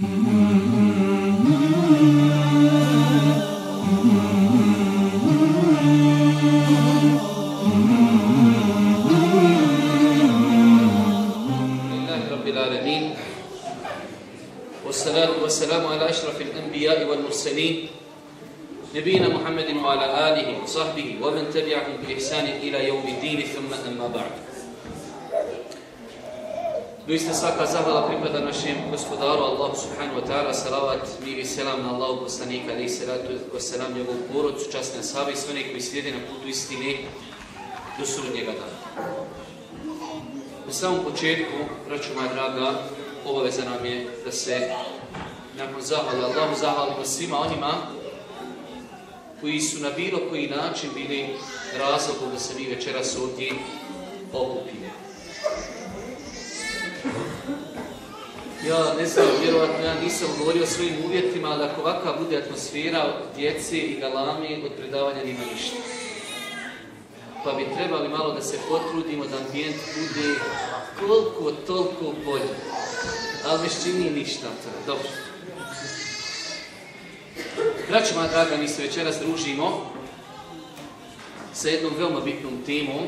Mm-hmm. Doista svaka zahvala pripada našem gospodaru Allahu subhanahu wa ta'ala, salavat, mir i selam na Allahu poslanika, ali i salatu wa salam njegovu porodcu, časne sahabe i sve one koji slijede na putu istine do sudnjega dana. Na samom početku, braćo moja draga, obaveza nam je da se nakon zahvali Allahu zahvalimo svima onima koji su na bilo koji način bili razlogom da se mi večeras ovdje okupimo. Ja ne znam, vjerovatno ja nisam govorio o svojim uvjetima, ali ako ovakva bude atmosfera djece i galami, od predavanja nima ništa. Pa bi trebali malo da se potrudimo da ambijent bude koliko toliko bolje. Ali već čini ništa. Dobro. Braćo moja draga, mi se večeras družimo sa jednom veoma bitnom temom.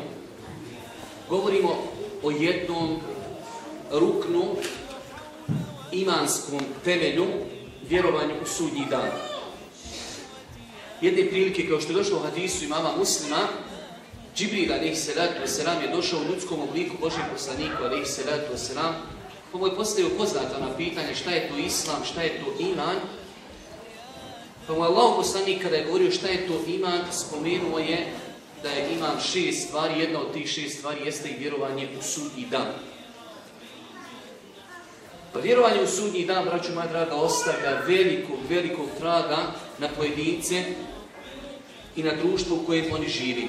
Govorimo o jednom ruknu imanskom temelju vjerovanju u sudnji dan. Jedne prilike, kao što je došlo u hadisu imama muslima, Džibril alaihi salatu wasalam je došao u ljudskom obliku Božjem poslaniku alaihi salatu wasalam, pa mu je postavio poznata na pitanje šta je to islam, šta je to iman. Pa mu Allah poslanik kada je govorio šta je to iman, spomenuo je da je iman šest stvari, jedna od tih šest stvari jeste i vjerovanje u sudnji dan. Pa vjerovanje u sudnji dan, braću moja draga, ostavlja velikog, velikog traga na pojedince i na društvo u kojem oni živi.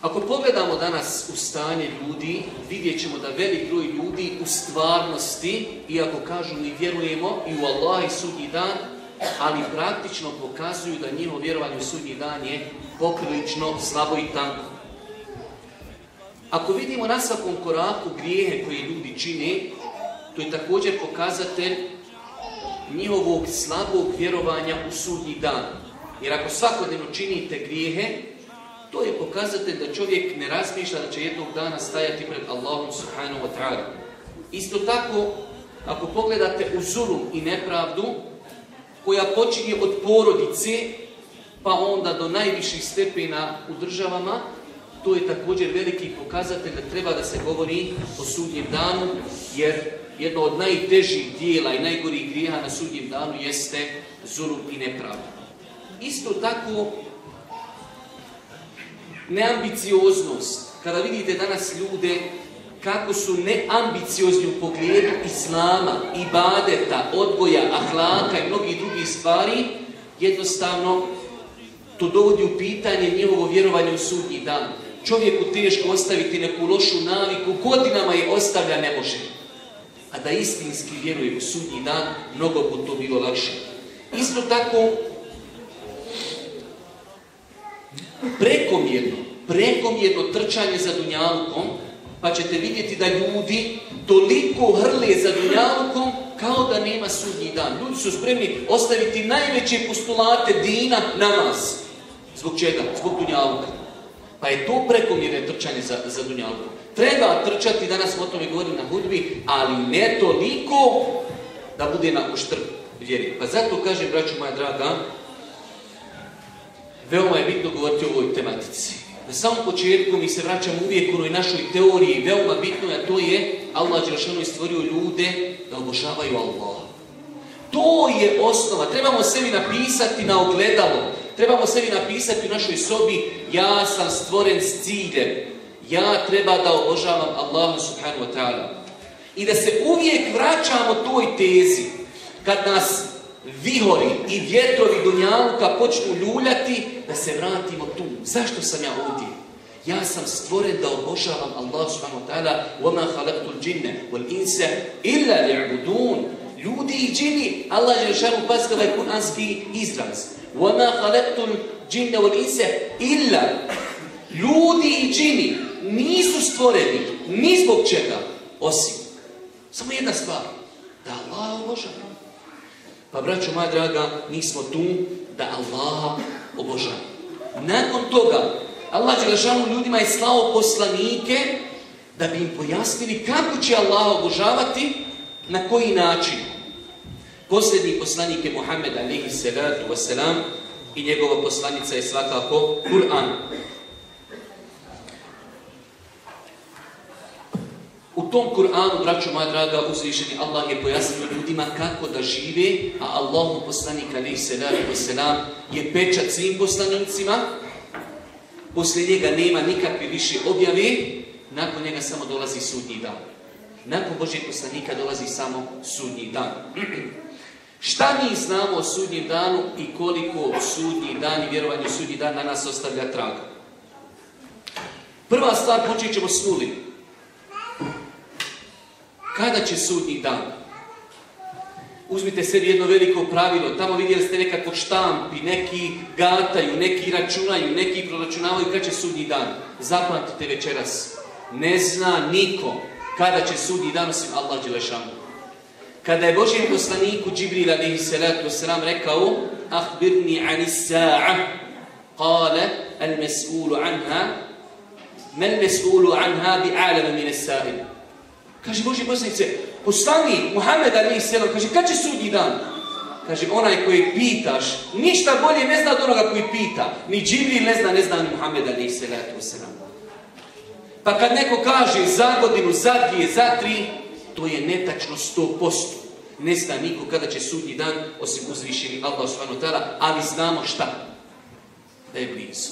Ako pogledamo danas u stanje ljudi, vidjet ćemo da velik broj ljudi u stvarnosti, iako kažu mi vjerujemo i u Allah i sudnji dan, ali praktično pokazuju da njihovo vjerovanje u sudnji dan je poprilično slabo i tanko. Ako vidimo na svakom koraku grijehe koje ljudi čine, to je također pokazatelj njihovog slabog vjerovanja u sudnji dan. Jer ako svakodnevno činite grijehe, to je pokazatelj da čovjek ne razmišlja da će jednog dana stajati pred Allahom subhanahu wa ta'ala. Isto tako, ako pogledate u zulum i nepravdu, koja počinje od porodice, pa onda do najviših stepena u državama, to je također veliki pokazatelj da treba da se govori o sudnjem danu, jer jedno od najtežih dijela i najgorih grijeha na sudnjem danu jeste zulum i nepravda. Isto tako, neambicioznost. Kada vidite danas ljude kako su neambiciozni u pogledu islama, ibadeta, odgoja, ahlaka i mnogih drugih stvari, jednostavno to dovodi u pitanje njegovo vjerovanje u sudnji dan. Čovjeku teško ostaviti neku lošu naviku, godinama je ostavlja ne može. A da istinski vjeruje u sudnji dan, mnogo bi to bilo lakše. Isto tako, prekomjerno, prekomjerno trčanje za dunjalukom, pa ćete vidjeti da ljudi toliko hrle za dunjalukom kao da nema sudnji dan. Ljudi su spremni ostaviti najveće postulate dina namaz. Zbog čega? Zbog dunjaluka. Pa je to prekomjerne trčanje za, za dunjalukom. Treba trčati, danas o tome govorili na hudbi, ali ne toliko da bude na uštrb vjeri. Pa zato kažem, braću moja draga, veoma je bitno govoriti o ovoj tematici. Na samom početku mi se vraćamo uvijek u našoj teoriji, veoma bitno, a to je Allah Đelšanu je stvorio ljude da obožavaju Allah. To je osnova. Trebamo sebi napisati na ogledalo. Trebamo sebi napisati u našoj sobi ja sam stvoren s ciljem. Ja treba da obožavam Allahu subhanahu wa ta'ala. I da se uvijek vraćamo toj tezi. Kad nas vihori i vjetrovi dunjaluka počnu ljuljati, da se vratimo tu. Zašto sam ja ovdje? Ja sam stvoren da obožavam Allah subhanahu wa ta'ala وَمَا خَلَقْتُ الْجِنَّ وَالْإِنسَ إِلَّا لِعْبُدُونَ Ljudi i džini, Allah je šaru paska ovaj kuranski izraz. وَمَا خَلَقْتُ الْجِنَّ وَالْإِنسَ إِلَّا Ljudi i džini nisu stvoreni ni zbog čega, osim. Samo jedna stvar. Da Allah obožava. Pa braćo moja draga, mi smo tu da Allaha obožava. Nakon toga, Allah Đelešanu ljudima je slao poslanike da bi im pojasnili kako će Allah obožavati, na koji način. Posljednji poslanik je Muhammed alaihi salatu wasalam i njegova poslanica je svakako Kur'an. U tom Kur'anu, braćo moja draga, uzvišeni Allah je pojasnio ljudima kako da žive, a Allahu poslanik alaihi salatu wasalam je pečat svim poslanicima. Poslije njega nema nikakve više objave, nakon njega samo dolazi sudnji dan. Nakon Božeg poslanika dolazi samo sudnji dan. Šta mi znamo o sudnjem danu i koliko sudnji dan i vjerovanje sudnji dan na nas ostavlja traga? Prva stvar počet ćemo s Kada će sudnji dan? Uzmite sebi jedno veliko pravilo. Tamo vidjeli ste nekako štampi, neki gataju, neki računaju, neki proračunavaju kada će sudnji dan. Zapamtite večeras. Ne zna niko kada će sudnji dan osim Allah Đelešanu. Kada je Božijem poslaniku Džibril alaihi salatu wasalam rekao Ahbirni ani sa'a Kale al mes'ulu anha Men mes'ulu anha bi alama mine sa'il Kaže Boži poslanice Poslani Muhammed alaihi salam Kaže kad će sudnji dan? Kaže onaj koji pitaš Ništa bolje ne zna od onoga koji pita. Ni Džibril ne zna, ne zna ni Muhammed alaihi salatu wasalam pa kad neko kaže za godinu, za dvije, za tri, to je netačno sto posto. Ne zna niko kada će sudnji dan, osim uzvišeni Allah subhanahu ali znamo šta? Da je blizu.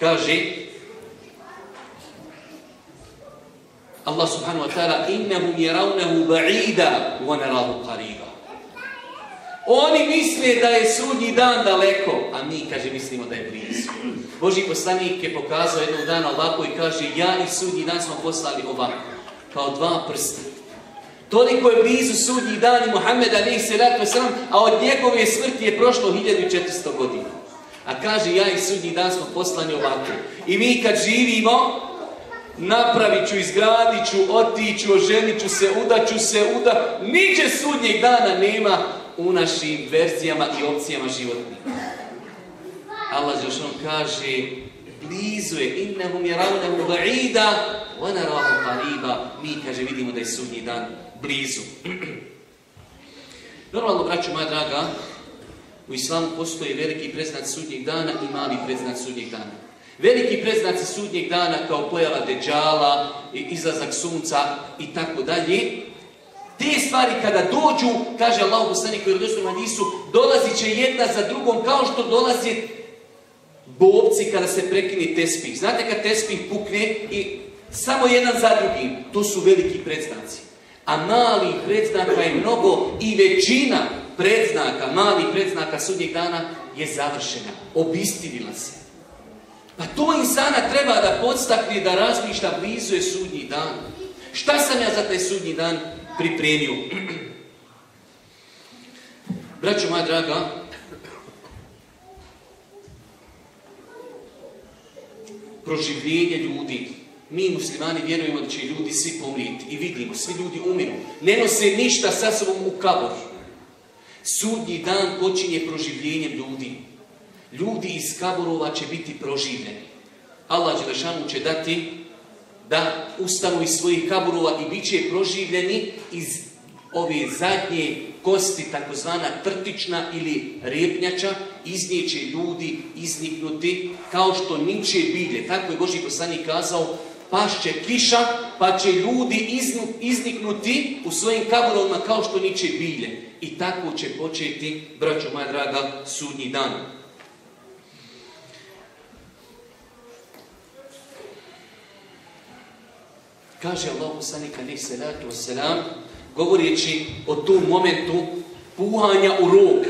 Kaže Allah subhanahu wa ta'ala innahum yarawnahu ba'ida wa narahu qariba. Oni misle da je sudnji dan daleko, a mi, kaže, mislimo da je blizu. Boži poslanik je pokazao jednog dana ovako i kaže, ja i sudnji dan smo poslali ovako, kao dva prsta. Toliko je blizu sudnji dan i Muhammed a.s. a od njegove smrti je prošlo 1400 godina. A kaže, ja i sudnji dan smo poslani ovako. I mi kad živimo, napravit ću, izgradit ću, otiću, oženit ću se, udaću se, uda... Niđe sudnjeg dana nema u našim verzijama i opcijama životnih. Allah Žešan kaže blizu je. Innahum yarawnahu ba'ida wa narahu qariba. Mi kaže vidimo da je sudnji dan blizu. Normalno braćo moja draga u islamu postoji veliki preznak sudnjeg dana i mali preznak sudnjeg dana. Veliki preznaci sudnjeg dana kao pojava deđala izlazak sunca i tako dalje. Te stvari kada dođu, kaže Allah u poslaniku i hadisu, dolazit će jedna za drugom kao što dolazi bobci kada se prekini tespih. Znate kad tespih pukne i samo jedan za drugim, to su veliki predznaci. A mali predznaka je mnogo i većina predznaka, mali predznaka sudnjeg dana je završena, obistinila se. Pa to insana treba da podstakne, da razmišlja, blizu je sudnji dan. Šta sam ja za taj sudnji dan pripremio? Braćo moja draga, proživljenje ljudi. Mi muslimani vjerujemo da će ljudi svi pomrijeti i vidimo, svi ljudi umiru. Ne nose ništa sa sobom u kabor. Sudnji dan počinje proživljenjem ljudi. Ljudi iz kaborova će biti proživljeni. Allah Đelešanu će dati da ustanu iz svojih kaborova i bit će proživljeni iz ove zadnje kosti, takozvana trtična ili repnjača, iznijeće ljudi izniknuti kao što niče bilje. Tako je Boži poslanik kazao, pašće kiša, pa će ljudi izniknuti u svojim kaburovima kao što niče bilje. I tako će početi, braćo moja draga, sudnji dan. Kaže Allah poslanik alaih salatu wasalam, govoreći o tom momentu puhanja u rog,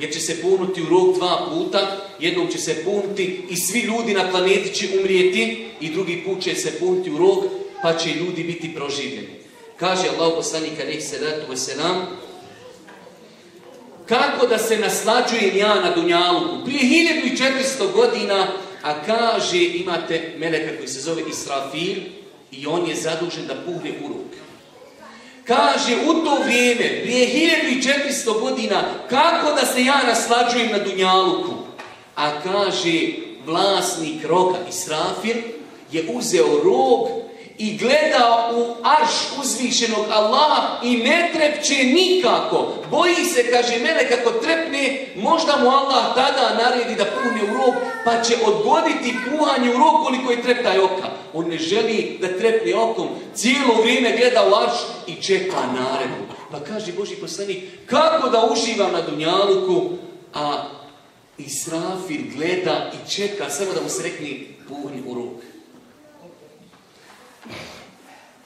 jer će se punuti u rog dva puta, jednom će se puniti i svi ljudi na planeti će umrijeti i drugi put će se puniti u rog, pa će ljudi biti proživljeni. Kaže Allah poslanik alaihi salatu wasalam, kako da se naslađujem ja na Dunjaluku? Prije 1400 godina, a kaže imate meleka koji se zove Israfil i on je zadužen da puhne u rog. Kaže, u to vrijeme, prije 1400 godina, kako da se ja naslađujem na Dunjaluku? A kaže, vlasnik roga Israfir je uzeo rog i gleda u arš uzvišenog Allaha i ne trepće nikako. Boji se, kaže, mene kako trepne, možda mu Allah tada naredi da pune u rog, pa će odgoditi puhanje u rog koliko je treptaj oka. On ne želi da trepne okom, cijelo vrijeme gleda u arš i čeka naredbu. Pa kaže Boži poslanik, kako da uživam na Dunjaluku, a Israfir gleda i čeka samo da mu se rekne puhni u rog.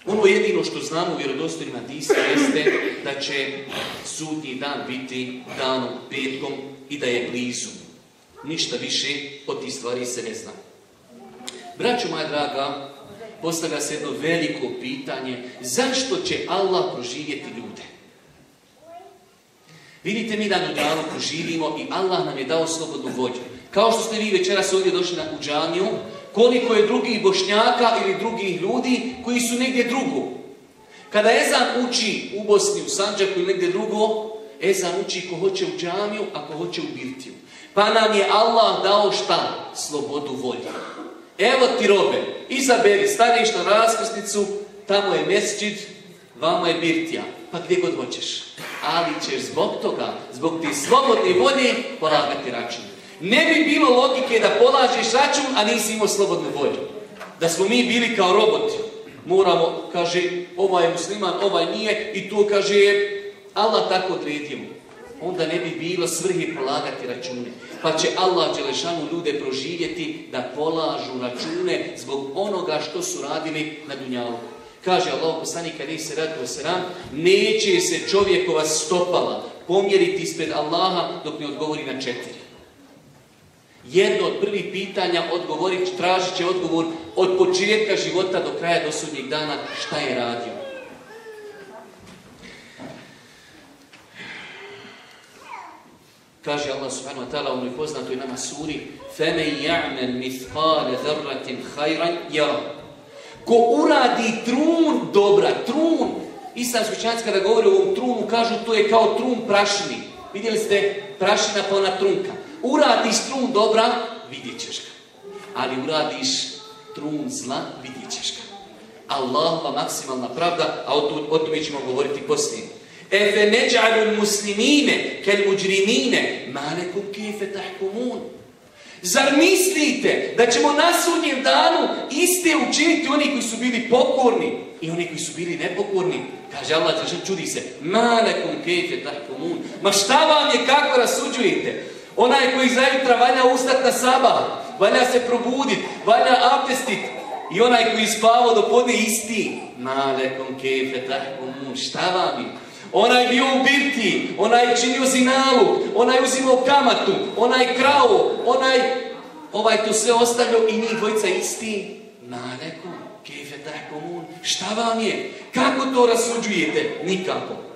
Ono jedino što znamo u vjerodostojnim hadisa jeste da će sudnji dan biti danom petkom i da je blizu. Ništa više od tih stvari se ne zna. Braćo moja draga, postavlja se jedno veliko pitanje zašto će Allah proživjeti ljude? Vidite mi da danu proživimo i Allah nam je dao slobodnu volju. Kao što ste vi večeras ovdje došli na uđanju, koliko je drugih bošnjaka ili drugih ljudi koji su negdje drugo. Kada Ezan uči u Bosni, u Sanđaku ili negdje drugo, Ezan uči ko hoće u džamiju, a ko hoće u birtiju. Pa nam je Allah dao šta? Slobodu volje. Evo ti robe, izaberi, staneš na raskrsnicu, tamo je mesčid, vama je birtija. Pa gdje god hoćeš. Ali ćeš zbog toga, zbog ti slobodne volje, polagati račun. Ne bi bilo logike da polažeš račun, a nisi imao slobodnu volju. Da smo mi bili kao roboti. Moramo, kaže, ovaj je musliman, ovaj nije, i to kaže, Allah tako odredio. Onda ne bi bilo svrhe polagati račune. Pa će Allah Đelešanu ljude proživjeti da polažu račune zbog onoga što su radili na Dunjalu. Kaže Allah poslanik kada se radi neće se čovjekova stopala pomjeriti ispred Allaha dok ne odgovori na četiri jedno od prvih pitanja odgovorit, tražit će odgovor od početka života do kraja dosudnjeg dana šta je radio. Kaže Allah subhanahu wa ta'ala onoj poznatoj nama suri Feme ja'men mithqale dharratin hajran ja Ko uradi trun dobra, trun Islamski učenjaci kada govore o ovom trunu kažu to je kao trun prašni. Vidjeli ste prašina pa ona trunka. Uradiš trun dobra, vidjet ćeš ga. Ali uradiš trun zla, vidjet ćeš ga. Allahova maksimalna pravda, a o, tome ćemo govoriti poslije. Efe neđalu muslimine, kel muđrimine, malekum kefe tahkumun. Zar mislite da ćemo na sudnjem danu iste učiniti oni koji su bili pokorni i oni koji su bili nepokorni? Kaže Allah, čudi se, malekum kefe tahkumun. Ma šta vam je, kako rasuđujete? Onaj koji zajutra valja ustat na sabah, valja se probudit, valja abdestit. I onaj koji spavao do podne isti. Malekom kefe tahkumun. Šta vam je? Onaj bio u birti, onaj činio zinalu, onaj uzimao kamatu, onaj krao, onaj ovaj to sve ostavljao i njih dvojica isti. Malekom kefe tahkumun. Šta vam je? Kako to rasuđujete? Nikako.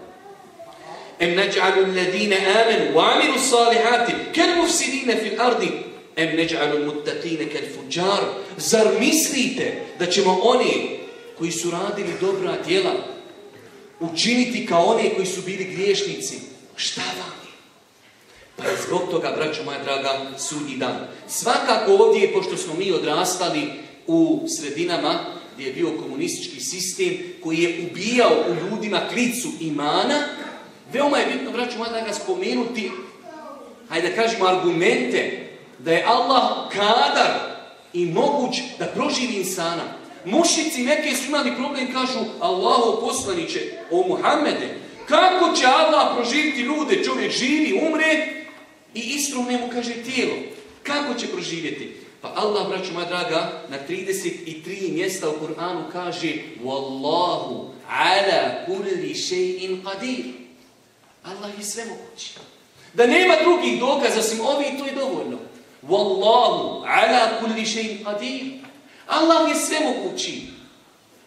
Amenu wa amilu salihati kel mufsidine fil ardi em neđalu mutatine kel fuđar zar mislite da ćemo oni koji su radili dobra djela učiniti kao oni koji su bili griješnici šta vam? Pa je zbog toga, braćo moja draga, sudnji dan. Svakako ovdje, pošto smo mi odrastali u sredinama gdje je bio komunistički sistem koji je ubijao u ljudima klicu imana, Veoma je bitno, braću moja, da ga spomenuti, hajde da kažemo, argumente da je Allah kadar i moguć da proživi insana. Mušici neke su imali problem, kažu Allahu poslaniće, o Muhammede, kako će Allah proživiti ljude? Čovjek živi, umre i istru mu kaže tijelo. Kako će proživjeti? Pa Allah, braću moja draga, na 33 mjesta u Kur'anu kaže Wallahu ala kulli še'in qadir. Allah je sve mogući. Da nema drugih dokaza osim ovi, to je dovoljno. Wallahu ala kulli shay'in qadir. Allah je sve mogući.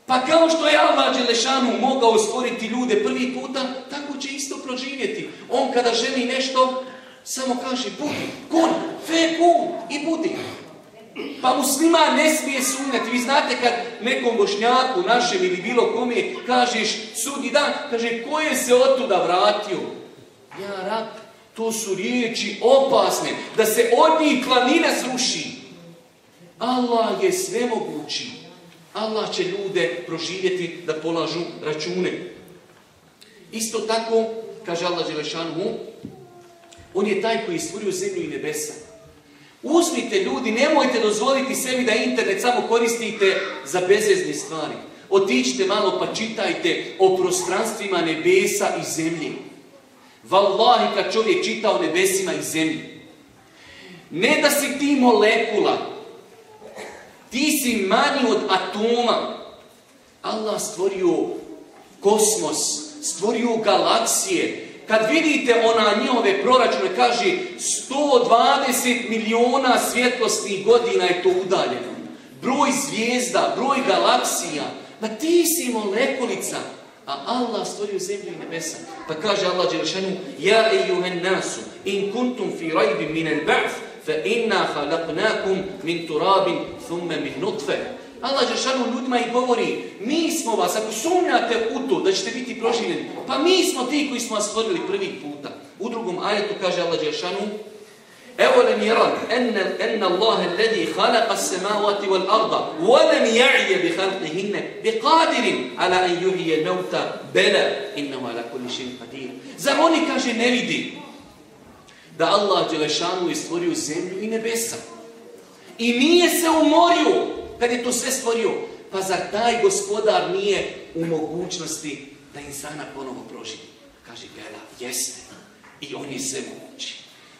Pa kao što je Allah Đelešanu mogao stvoriti ljude prvi puta, tako će isto proživjeti. On kada želi nešto, samo kaže budi, kun, fe kun i budi. Pa muslima ne smije sumnjati. Vi znate kad nekom bošnjaku, našem ili bilo kome, kažeš sudnji dan, kaže ko je se otuda vratio? Ja rab, to su riječi opasne, da se od njih planina sruši. Allah je svemogući. Allah će ljude proživjeti da polažu račune. Isto tako, kaže Allah Želešanu, on je taj koji je stvorio zemlju i nebesa. Uzmite ljudi, nemojte dozvoliti sebi da internet samo koristite za bezvezne stvari. Otičite malo pa čitajte o prostranstvima nebesa i zemlje. Wallahi kad čovjek čita o nebesima i zemlji. Ne da si ti molekula, ti si manji od atoma. Allah stvorio kosmos, stvorio galaksije, kad vidite ona njihove proračune, kaže 120 miliona svjetlosnih godina je to udaljeno. Broj zvijezda, broj galaksija. Ma ti si molekulica, a Allah stvorio zemlju i nebesa. Pa kaže Allah Đelešanu, Ja ejuhen nasu, in kuntum fi rajbim min al ba'th, fa inna halaknakum min turabin, thumme min nutfe. Allah Žešanu ljudima i govori, mi smo vas, ako sumnjate u to da ćete biti proživljeni, pa mi smo ti koji smo vas stvorili prvi puta. U drugom ajetu kaže Allah Žešanu, Evo lem jeran, enne Allah ledi halaka samavati wal arda, volem ja'ije bi halqihinne, bi qadirin, ala en juhije mevta, bela, innahu ala kulli šin qadir. Zar oni kaže ne vidi da Allah Đelešanu je stvorio zemlju i nebesa. I nije se umorio kad je to sve stvorio, pa zar taj gospodar nije u mogućnosti da insana ponovo proživi? Kaže Bela, jeste. I on je sve mogući.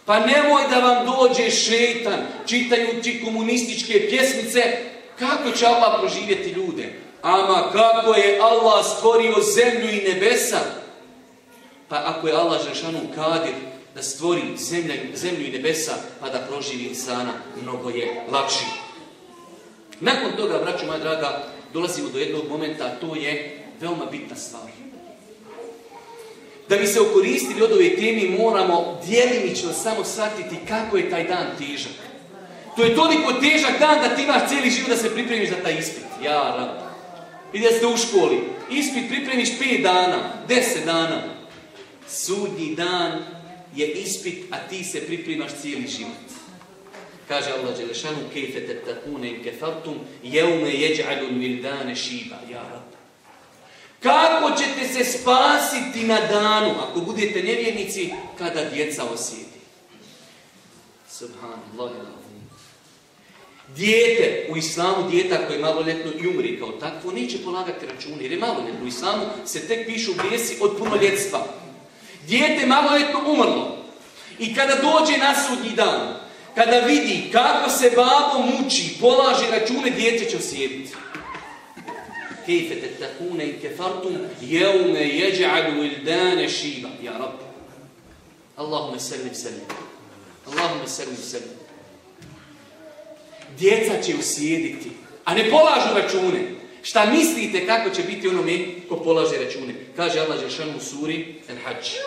Pa nemoj da vam dođe šeitan čitajući komunističke pjesmice kako će Allah proživjeti ljude. Ama kako je Allah stvorio zemlju i nebesa. Pa ako je Allah Žešanu kadir da stvori zemlju i nebesa, pa da proživi insana, mnogo je lakši. Nakon toga, braću moja draga, dolazimo do jednog momenta, a to je veoma bitna stvar. Da bi se okoristili od ove temi, moramo djelimično samo shvatiti kako je taj dan težak. To je toliko težak dan da ti imaš cijeli život da se pripremiš za taj ispit. Ja, rad. I da ste u školi. Ispit pripremiš 5 dana, 10 dana. Sudnji dan je ispit, a ti se pripremaš cijeli život. Kaže Allah Đelešanu, kejfe tettakune in kefartum, jeume vildane šiba, ja rab. Kako ćete se spasiti na danu, ako budete nevjernici, kada djeca osjeti? Subhanallah. Dijete, u islamu dijeta koje je maloljetno i umri kao takvo, neće polagati računi, jer je maloljetno. U islamu se tek pišu grijesi od punoljetstva. Dijete maloljetno umrlo. I kada dođe na sudnji dan, kada vidi kako se babo muči, polaže račune, djece će osjetiti. Kejfe te takune i kefartum, jeume jeđa'alu ildane šiba. Ja rab. Allahume sallim sallim. Allahume sallim sallim. Djeca će usjediti, a ne polažu račune. Šta mislite kako će biti onome ko polaže račune? Kaže Allah Žešan u suri El-Hajj.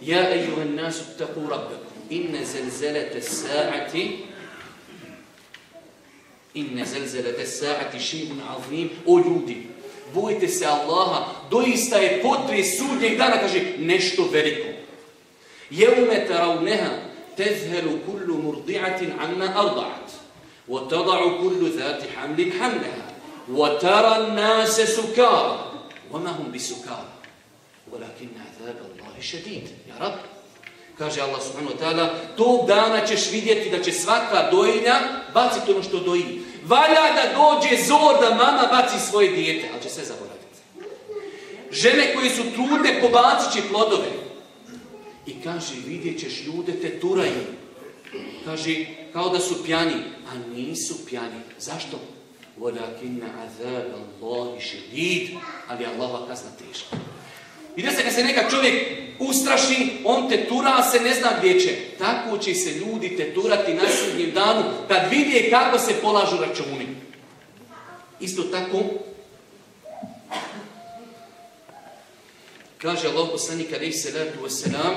Ja ejuhan nasu taku rabbeku إن زلزلة الساعة إن زلزلة الساعة شيء عظيم O ljudi, bojite se Allaha, doista je potres sudnjeg dana, kaže, nešto veliko. Jevme taravneha, tezhelu kullu murdi'atin anna arda'at, wa tada'u kullu zati hamlin hamleha, wa tara nase sukara, wa mahum bi sukara, walakin azab Allahi šedid, ja rabbi. Kaže Allah subhanahu wa ta'ala, tog dana ćeš vidjeti da će svaka dojilja baciti ono što doji. Valja da dođe zor da mama baci svoje dijete, ali će sve zaboraviti. Žene koje su trudne pobacit će plodove. I kaže, vidjet ćeš ljude te turaju. Kaže, kao da su pjani, a nisu pjani. Zašto? Allahi šedid, ali Allahova kazna teška. I se kad se neka čovjek ustraši, on te tura, se ne zna gdje će. Tako će se ljudi te turati na sudnjem danu, kad vidje kako se polažu računi. Isto tako, kaže Allah poslanik alaihi salatu wasalam,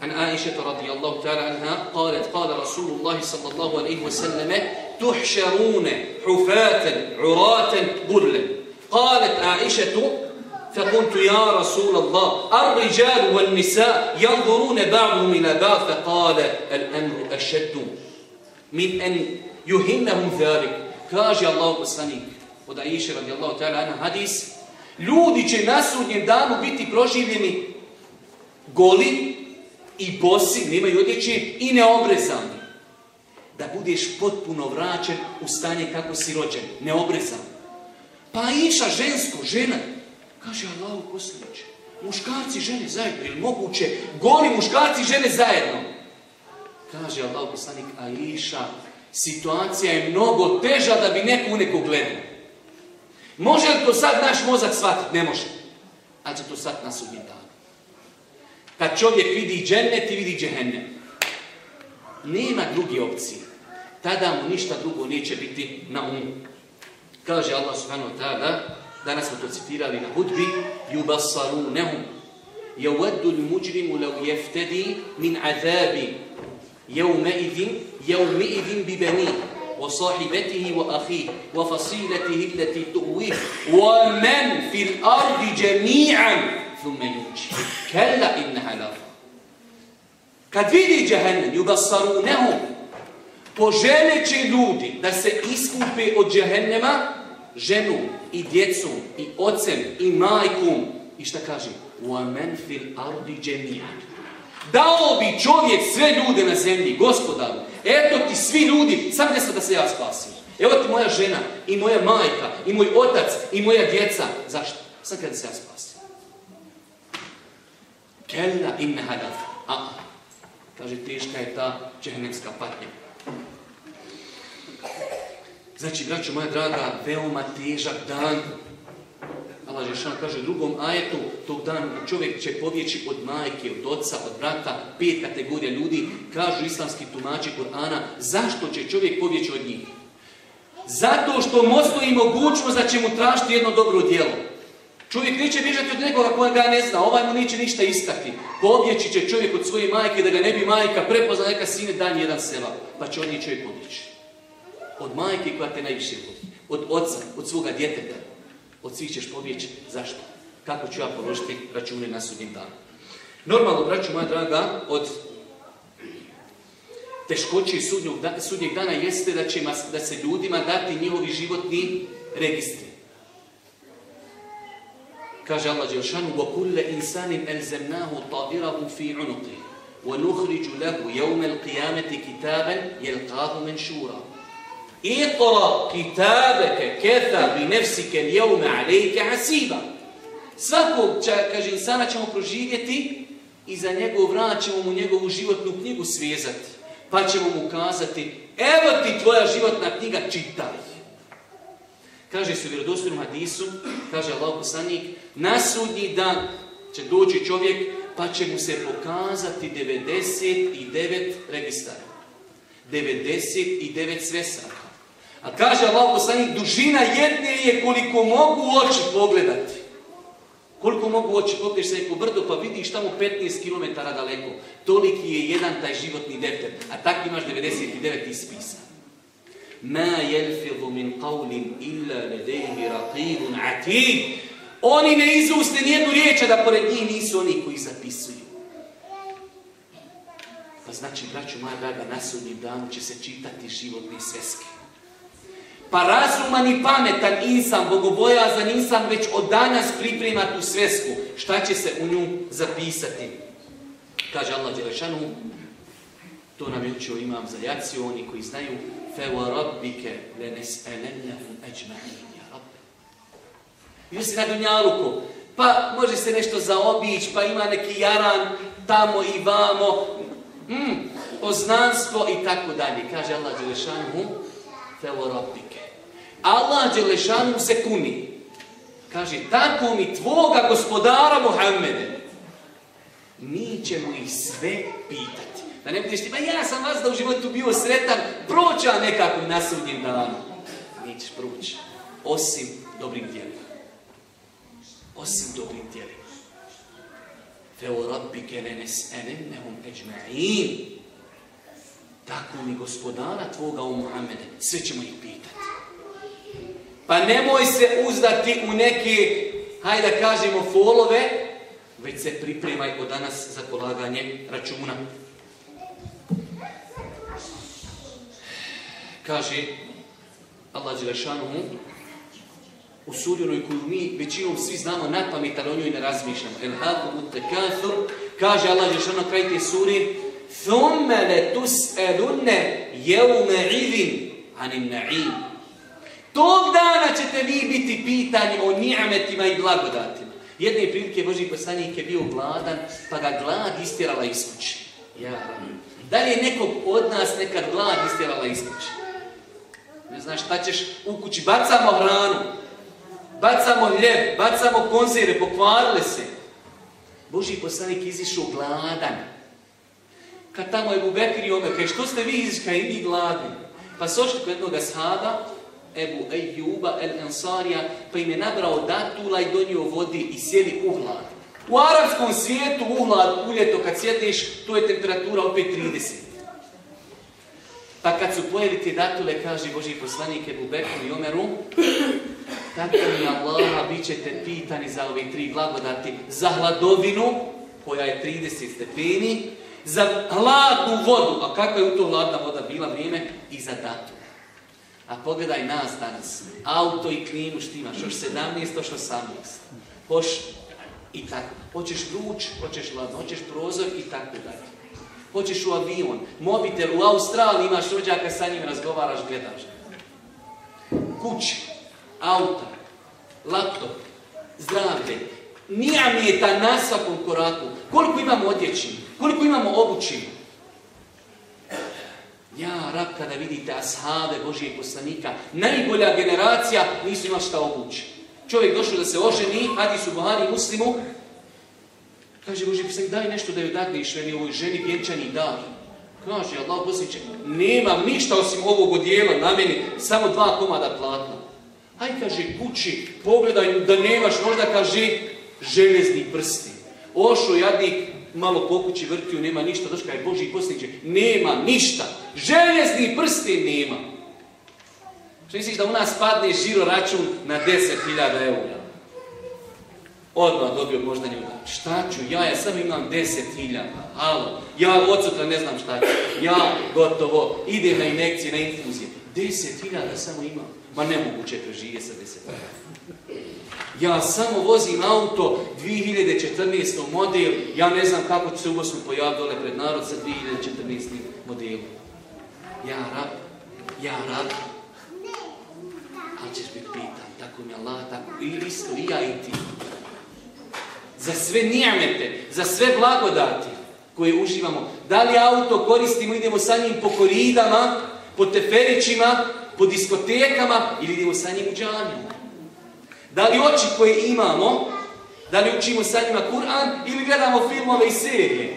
an عائشة رضي الله تعالى عنها قالت قال رسول الله صلى الله عليه وسلم تحشرون حفاة عراة غرلا قالت عائشة فقلت يا رسول الله الرجال والنساء ينظرون بعضهم إلى بعض فقال الأمر أشد من أن يهمهم ذلك كاجي الله poslanik od Aisha radijallahu ta'ala anha hadis ljudi će na sudnjem danu biti proživljeni goli i bosi, nemaju odjeći i neobrezani. Da budeš potpuno vraćen u stanje kako si rođen, neobrezan. Pa iša žensko, žena, kaže Allah poslaniče, muškarci žene zajedno, ili moguće, goli muškarci žene zajedno. Kaže Allah poslanik, a iša, situacija je mnogo teža da bi neko u neko gledao. Može li to sad naš mozak shvatiti? Ne može. A će to sad na sudnjem danu. Kad čovjek vidi džennet i vidi džehennem. Nema drugi opcije. Tada mu ništa drugo neće biti na umu. Kaže Allah subhanahu ta'ala, danas smo to citirali na hudbi, يُبَصَّرُونَهُمْ. يَوَدُّ الْمُجْرِمُ لَوْ يَفْتَدِي مِنْ عَذَابِ يَوْمَئِذٍ يَوْمِئِذٍ بِبَنِيهِ وصاحبته وأخيه وفصيلته التي تؤويه. ومن في الأرض جميعا. ثم ينجي كلا إنها لظى Kad vidi džahennem, yubasarunehu, poželeće ljudi da se iskupe od džahennema, ženu i djecu i ocem i majku. I šta kaže? Uamen fil ardi džemija. Dao bi čovjek sve ljude na zemlji, gospodaru. Eto ti svi ljudi, sam se da se ja spasim. Evo ti moja žena, i moja majka, i moj otac, i moja djeca. Zašto? Sad kad se ja spasim. Kella inna Hada, A, kaže, teška je ta čehenevska patnja. Znači, braćo moja draga, veoma težak dan. Allah Žešan kaže u drugom ajetu, tog dana čovjek će povjeći od majke, od oca, od brata, pet kategorija ljudi, kažu islamski tumači Kur'ana, zašto će čovjek povjeći od njih? Zato što postoji mogućnost da će mu tražiti jedno dobro djelo. Čovjek neće bježati od nekoga koja ga ne zna, ovaj mu neće ništa istati. Povjeći će čovjek od svoje majke da ga ne bi majka prepozna neka sine dan jedan sela, pa će od njih čovjek povjeći. Od majke koja te najviše voli, od oca, od svoga djeteta. Od svih ćeš pobjeći. Zašto? Kako ću ja položiti račune na sudnjem danu? Normalno, braću moja draga, od teškoće sudnjeg dana jeste da će da se ljudima dati njihovi životni registri. Kaže Allah Đelšanu وَكُلَّ إِنسَانٍ أَلْزَمْنَاهُ طَائِرَهُ فِي عُنُقِهِ وَنُخْرِجُ لَهُ يَوْمَ الْقِيَامَةِ كِتَابًا يَلْقَاهُ مَنْشُورًا Iqra kitabeke kefa bi nefsike ljevme alejke hasiba. Svakog, kaže, insana ćemo proživjeti i za njegov vrat ćemo mu njegovu životnu knjigu svezati. Pa ćemo mu kazati, evo ti tvoja životna knjiga, čitaj. Kaže se u hadisu, kaže Allah poslanik, na sudnji dan će doći čovjek pa će mu se pokazati 99 registara. 99 svesaka. A kaže Allah poslanik, dužina jedne je koliko mogu oči pogledati. Koliko mogu oči pogledati se neko brdo pa vidiš tamo 15 km daleko. Toliki je jedan taj životni defter. A tak imaš 99 ispisa. Ma jelfidu min qavlin illa ledejhi raqibun atid. Oni ne izuste nijednu riječ, da pored njih nisu oni koji zapisuju. Pa znači, braću moja draga, na sudnjem danu će se čitati životne sveske. Pa razuman i pametan insan, bogobojazan insan već od danas priprema tu svesku. Šta će se u nju zapisati? Kaže Allah Đelešanu, to nam je učio imam za jaciju, oni koji znaju فَوَرَبِّكَ لَنَسْأَلَنَّهُمْ أَجْمَعِينَ Ja Rabbe. Ili si na Dunjaluku, pa može se nešto zaobići, pa ima neki jaran tamo i vamo, mm, poznanstvo i tako dalje. Kaže Allah Đelešanu, فَوَرَبِّكَ Allah Đelešanu se kuni. Kaže, tako mi tvoga gospodara Muhammede. Mi ćemo ih sve pitati. Da ne budeš ti, pa ja sam vas da u životu bio sretan, proća nekako na sudnjem danu. Nećeš proći. Osim dobrim djelima. Osim dobrim djelima. Fe u rabbike lenes enennehum eđma'in. Tako mi gospodara tvoga u Muhammede, sve ćemo ih pitati. Pa nemoj se uzdati u neke, hajde da kažemo, folove, već se pripremaj od danas za polaganje računa. Kaže Allah Đelešanuhu u surjenoj koju mi većinom svi znamo na pamet, ali o njoj ne razmišljamo. El haku tekathur, kaže Allah Đelešanuhu kraj te suri ثُمَّ لَتُسْأَلُنَّ يَوْمَ عِذٍ عَنِ النَّعِيمِ Tog dana ćete vi biti pitani o nijametima i blagodatima. Jedne prilike Boži poslanik je bio gladan, pa ga glad istjerala iz. Ja. Da li je nekog od nas nekad glad istjerala iz? Ne znaš šta ćeš u kući, bacamo hranu, bacamo ljeb, bacamo konzire, pokvarile se. Boži poslanik izišao gladan. Kad tamo je Bubekir i Omer, kaj što ste vi izišli, i mi gladni? Pa su ošli kod jednog ashaba, Ebu Ejuba el Ansarija, pa im je nabrao datula i donio vodi i sjeli u hlad. U arapskom svijetu u hlad, u ljeto kad sjediš, tu je temperatura opet 30. Pa kad su pojeli te datule, kaže Boži poslanik Ebu Bekru i Omeru, tako mi Allaha, bit ćete pitani za ove tri blagodati, za hladovinu, koja je 30 stepeni, za hladnu vodu, a kakva je u to hladna voda bila vrijeme, i za datu. A pogledaj nas danas. Auto i klimu štimaš, još 17, još 18. Hoš i tako. Hoćeš vruć, hoćeš hladno, hoćeš prozor i tako dalje. Hoćeš u avion, mobitel, u Australiji imaš rođaka, sa njim razgovaraš, gledaš. Kuće, auta, laptop, zdravlje. Nija mi je ta na svakom koraku. Koliko imamo odjeći, koliko imamo obući, ja, rab, kada vidite ashave Božijeg poslanika, najbolja generacija, nisu imali šta obući. Čovjek došao da se oženi, hadi su Buhari muslimu, kaže Božji poslanik, daj nešto da joj dadneš meni ovoj ženi vjenčani dar. Kaže, Allah poslaniče, nemam ništa osim ovog odijela na meni, samo dva komada platna. Aj, kaže, kući, pogledaj da nemaš, možda kaže, železni prsti. Ošo jadnik, malo po kući vrtio, nema ništa, doška je Boži posljednje, nema ništa, željezni prsti nema. Što misliš da u nas padne žiro račun na 10.000 eura? Odmah dobio možda njega. Šta ću? Ja, ja sam imam 10.000. Halo. Ja od sutra ne znam šta ću. Ja gotovo. Idem na inekcije, na infuzije. 10.000 samo imam. Ma nemoguće preživje sa 10.000. Ja samo vozim auto 2014. model, ja ne znam kako će se u Bosnu pojaviti dole pred narod sa 2014. modelom. Ja rab, ja rab, ali ćeš biti pitan, tako mi Allah, tako i isto, i ja i ti. Za sve nijamete, za sve blagodati koje uživamo. Da li auto koristimo, idemo sa njim po koridama, po teferićima, po diskotekama ili idemo sa njim u džanju. Da li oči koje imamo, da li učimo sa njima Kur'an ili gledamo filmove i serije.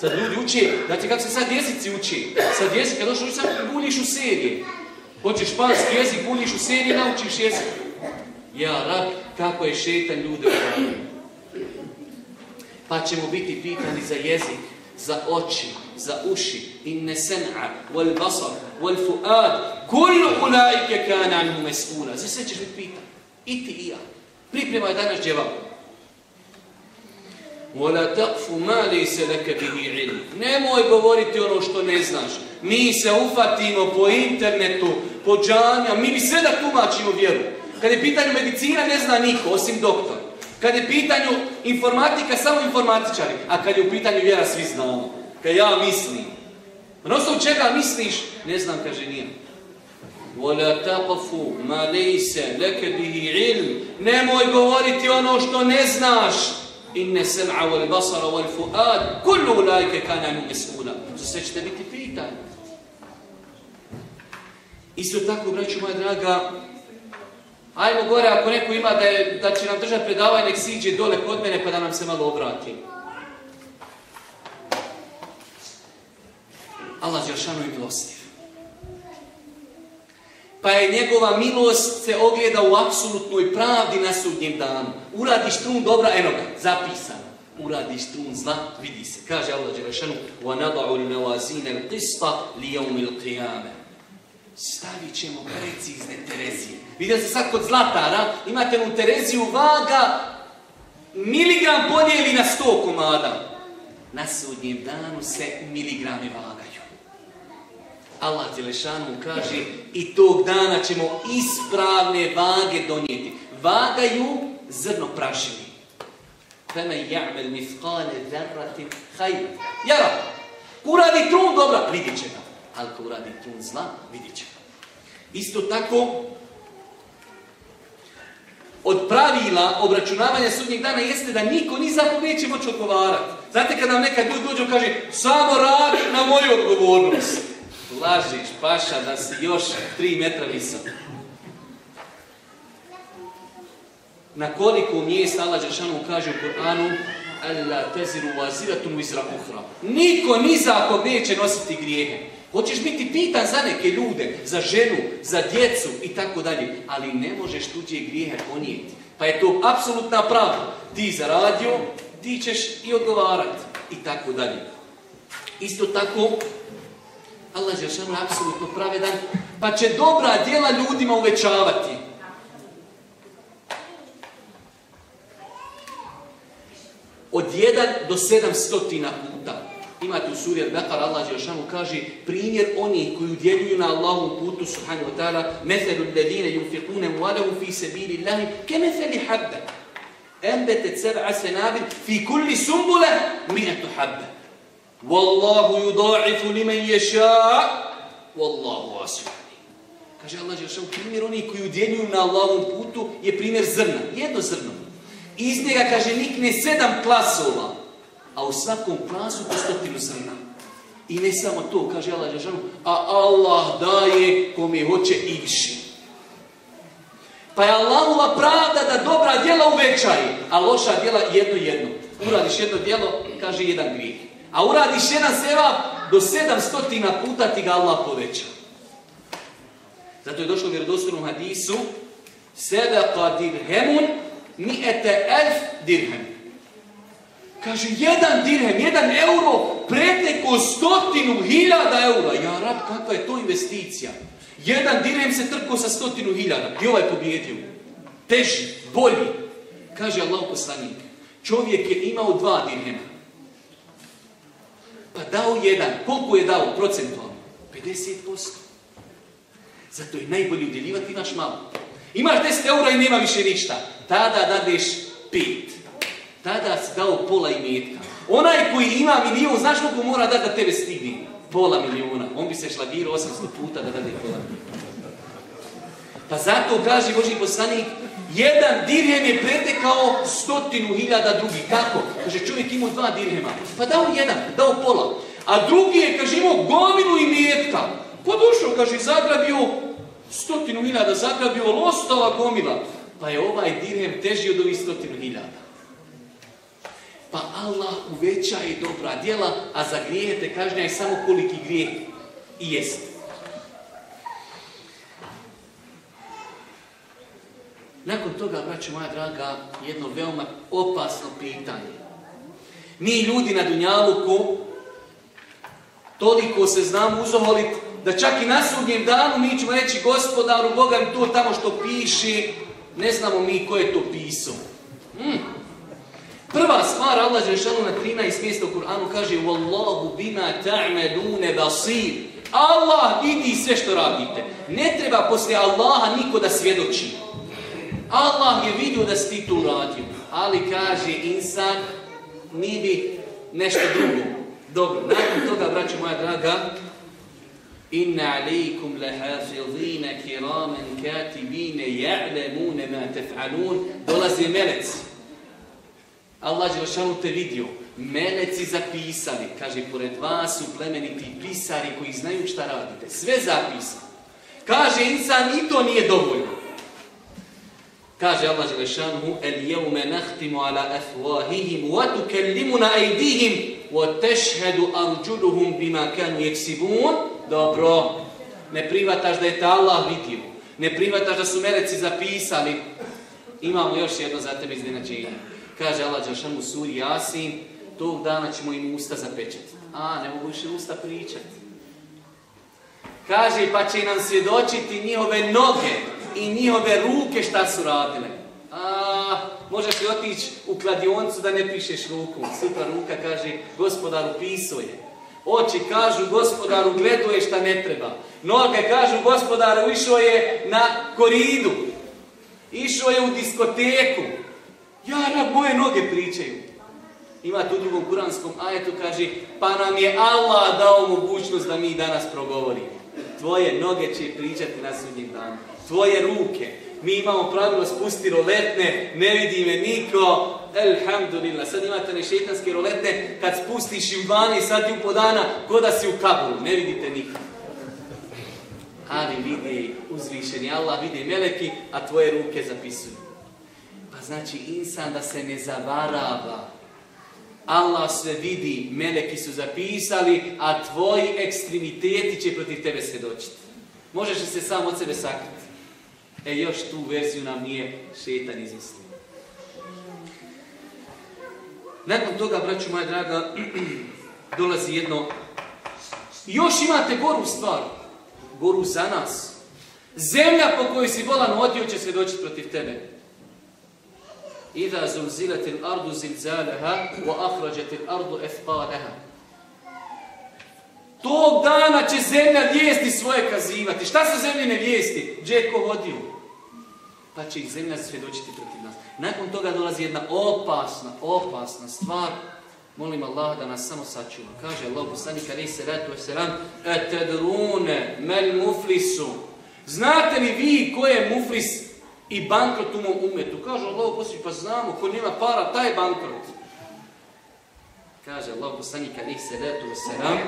Sad ljudi uče, znači kako se sad jezici uči. Sad jezik, kad došli samo buljiš u serije. Hoćeš španski jezik, buljiš u serije, naučiš jezik. Ja, rab, kako je šetan ljude u Pa ćemo biti pitani za jezik, za oči, za uši, inne sen'a, wal basar, wal fuad, kullu ulaike kana anhu mes'ula. Za sve ćeš biti pitan. I ti i ja. Priprema je danas djeva. Vola taqfu ma se leke bihi Nemoj govoriti ono što ne znaš. Mi se ufatimo po internetu, po džanja, mi bi sve da tumačimo vjeru. Kad je pitanju medicina ne zna niko, osim doktor. Kad je pitanju informatika, samo informatičari. A kad je u pitanju vjera, svi znamo. Kad ja mislim. Na osnovu čega misliš? Ne znam, kaže, nije. وَلَا تَقَفُ مَا لَيْسَ لَكَ بِهِ عِلْمِ Nemoj govoriti ono što ne znaš. Inne sem'a wal basara wal fuad kullu ulaike kana nu mes'ula. Za sve ćete biti pitani. Isto tako, braću moja draga, ajmo gore ako neko ima da, je, da će nam držati predavanje, nek siđe dole kod mene pa da nam se malo obrati. Allah Đeršanu i milostiv pa je njegova milost se ogleda u apsolutnoj pravdi na sudnjem danu. Uradiš trun dobra, eno ga, zapisano. uradiš trun zla, vidi se. Kaže Allah Đelešanu, وَنَضَعُ الْمَوَازِينَ الْقِسْطَ لِيَوْمِ الْقِيَامَ Stavit ćemo precizne Terezije. Vidjeli se sad kod zlatara, imate mu Tereziju vaga, miligram podijeli na sto komada. Na sudnjem danu se miligrami vagaju. Allah Đelešanu kaže i tog dana ćemo ispravne vage donijeti. Vagaju zrno prašini. Fema ja'mel mithqale dharratin hajra. Jara, ko radi trun dobra, vidit će ga. Ali ko radi trun zla, vidit će. Isto tako, od pravila obračunavanja sudnjeg dana jeste da niko ni za neće moći odgovarati. Znate kad nam nekad ljudi kaže samo radi na moju odgovornost. Lažiš, paša, da si još tri metra visok. Na koliko mjesta Allah Đeršanu kaže u Koranu Alla teziru vaziratum izra uhra. Niko ni za neće nositi grijehe. Hoćeš biti pitan za neke ljude, za ženu, za djecu i tako dalje, ali ne možeš tuđe grijehe ponijeti. Pa je to apsolutna pravda. Ti zaradio, ti ćeš i odgovarati i tako dalje. Isto tako, Allah je apsolutno pravedan, pa će dobra djela ljudima uvećavati. Od 1 do 700 puta. Imate u suri Al-Baqar, Allah Đelšanu kaže primjer onih koji udjeljuju na Allahom putu, subhanahu wa ta'ala, methelu ledine yunfiqune mu'alahu fi sebili Allahi, ke metheli habba. Embete seb'a senabil fi kulli sumbule minetu habba. Wallahu yuda'ifu limen ješa, wallahu asfani. Kaže Allah Đelšanu, primjer onih koji udjeljuju na Allahom putu je primjer zrna, jedno zrno. Iz njega, kaže, nikne sedam klasova a u svakom klasu po stotinu zrna. I ne samo to, kaže Allah Đažanu, a Allah daje kome hoće i više. Pa je Allahova pravda da dobra djela uvećaje, a loša djela jedno jedno. Uradiš jedno djelo, kaže jedan grijeh. A uradiš jedan seva, do sedam stotina puta ti ga Allah poveća. Zato je došlo u vjerodostojnom hadisu, Sebeqa dirhemun ete elf dirhem. Kaže, jedan dirhem, jedan euro preteko stotinu hiljada eura. Ja rad, kakva je to investicija? Jedan dirhem se trko sa stotinu hiljada. Gdje ovaj pobjedio? Teži, bolji. Kaže Allah poslanik, čovjek je imao dva dirhema. Pa dao jedan. Koliko je dao procentualno? 50%. Zato je najbolje udjeljivati, imaš malo. Imaš 10 eura i nema više ništa. Tada dadeš pet tada si dao pola imetka. Onaj koji ima milijun, znaš koliko mora dati da tebe stigne? Pola milijuna. On bi se šlagirao 800 puta da dade pola Pa zato kaže Boži poslanik, jedan dirhem je pretekao stotinu hiljada drugi. Kako? Kaže, čovjek imao dva dirhema. Pa dao jedan, dao pola. A drugi je, kaže, imao gomilu imetka. Pa došao, kaže, zagrabio stotinu hiljada, zagrabio lostala gomila. Pa je ovaj dirhem teži od ovih stotinu hiljada pa Allah uveća i dobra djela, a za grijehe te kažnja samo koliki grijeh i jest. Nakon toga, braću moja draga, jedno veoma opasno pitanje. Mi ljudi na Dunjaluku toliko se znamo uzoholiti da čak i na sudnjem danu mi ćemo reći gospodaru Boga mi to tamo što piše, ne znamo mi ko je to pisao. Hmm. Prva stvar Allah Žešanu na 13 mjesta u Kur'anu kaže Wallahu bima ta'malune basir. Allah vidi sve što radite. Ne treba poslije Allaha niko da svjedoči. Allah je vidio da si ti tu radio. Ali kaže insan, mi bi nešto drugo. Dobro, nakon toga, braćo moja draga, Inna alaikum lahafidhina kiramen katibine ja'lemune ma tef'alun. Dolaze meleci. Allah Đelšanu te vidio. Meleci zapisali. Kaže, pored vas su plemeniti pisari koji znaju šta radite. Sve zapisali. Kaže, insan i to nije dovoljno. Kaže Allah Đelešanu, el jeume nahtimu ala afuahihim, wa tukellimuna ajdihim, wa tešhedu arđuluhum bima kanu jeksibun. Dobro, ne privataš da je ta Allah vidio. Ne privataš da su meleci zapisali. Imamo još jedno za tebe iznenađenje. Kaže Allah Đašanu u suri Jasin, tog dana ćemo im usta zapečati. A, ne mogu više usta pričati. Kaže, pa će nam svjedočiti njihove noge i njihove ruke šta su radile. A, možeš li otići u kladioncu da ne pišeš ruku. Sutra ruka kaže, gospodaru pisao je. Oči kažu, gospodaru gleduje šta ne treba. Noge kažu, gospodaru išao je na koridu. Išao je u diskoteku. Ja, moje noge pričaju. Ima tu drugom kuranskom ajetu, kaže, pa nam je Allah dao mogućnost da mi danas progovorimo. Tvoje noge će pričati na sudnjem danu. Tvoje ruke. Mi imamo pravilo spusti roletne, ne vidi me niko. Elhamdulillah. Sad imate ne šetanske roletne, kad spustiš i u 12 sati u podana, ko da si u kabulu. Ne vidite niko. Ali vidi uzvišeni Allah, vidi meleki, a tvoje ruke zapisuju. Pa znači insan da se ne zavarava. Allah sve vidi, meleki su zapisali, a tvoji ekstremiteti će protiv tebe svjedočiti. Možeš se sam od sebe sakriti? E, još tu verziju nam nije šetan izmislio. Nakon toga, braću moja draga, dolazi jedno... Još imate goru stvar. Goru za nas. Zemlja po kojoj si volan odio će svjedočiti protiv tebe. Iza zulzilatil ardu zilzalaha wa akhrajatil ardu ethqalaha. Tog dana će zemlja vijesti svoje kazivati. Šta su zemljine vijesti? Gdje je ko vodio? Pa će ih zemlja svjedočiti protiv nas. Nakon toga dolazi jedna opasna, opasna stvar. Molim Allah da nas samo sačuva. Kaže Allah poslanika ali se ratu selam etedrune mel muflisu. Znate li vi ko je muflis i bankrot u mom umetu. Kaže Allah poslije, pa znamo, ko nema para, taj bankrot. Kaže Allah poslanik alih salatu wasalam,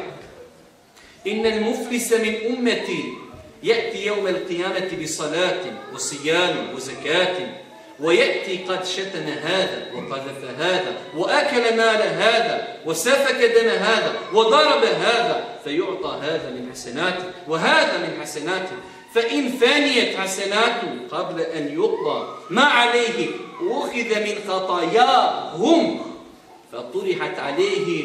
Inna al-muflisa min ummeti يأتي يوم القيامة بصلاة وصيام وزكاة ويأتي قد شتم هذا وقذف هذا وأكل مال هذا وسفك دم هذا وضرب هذا فيعطى هذا من حسناته وهذا من حسناته. فإن فانيت حسناته قبل أن يقضى ما عليه؟ أخذ من خطاياهم. فطرحت عليه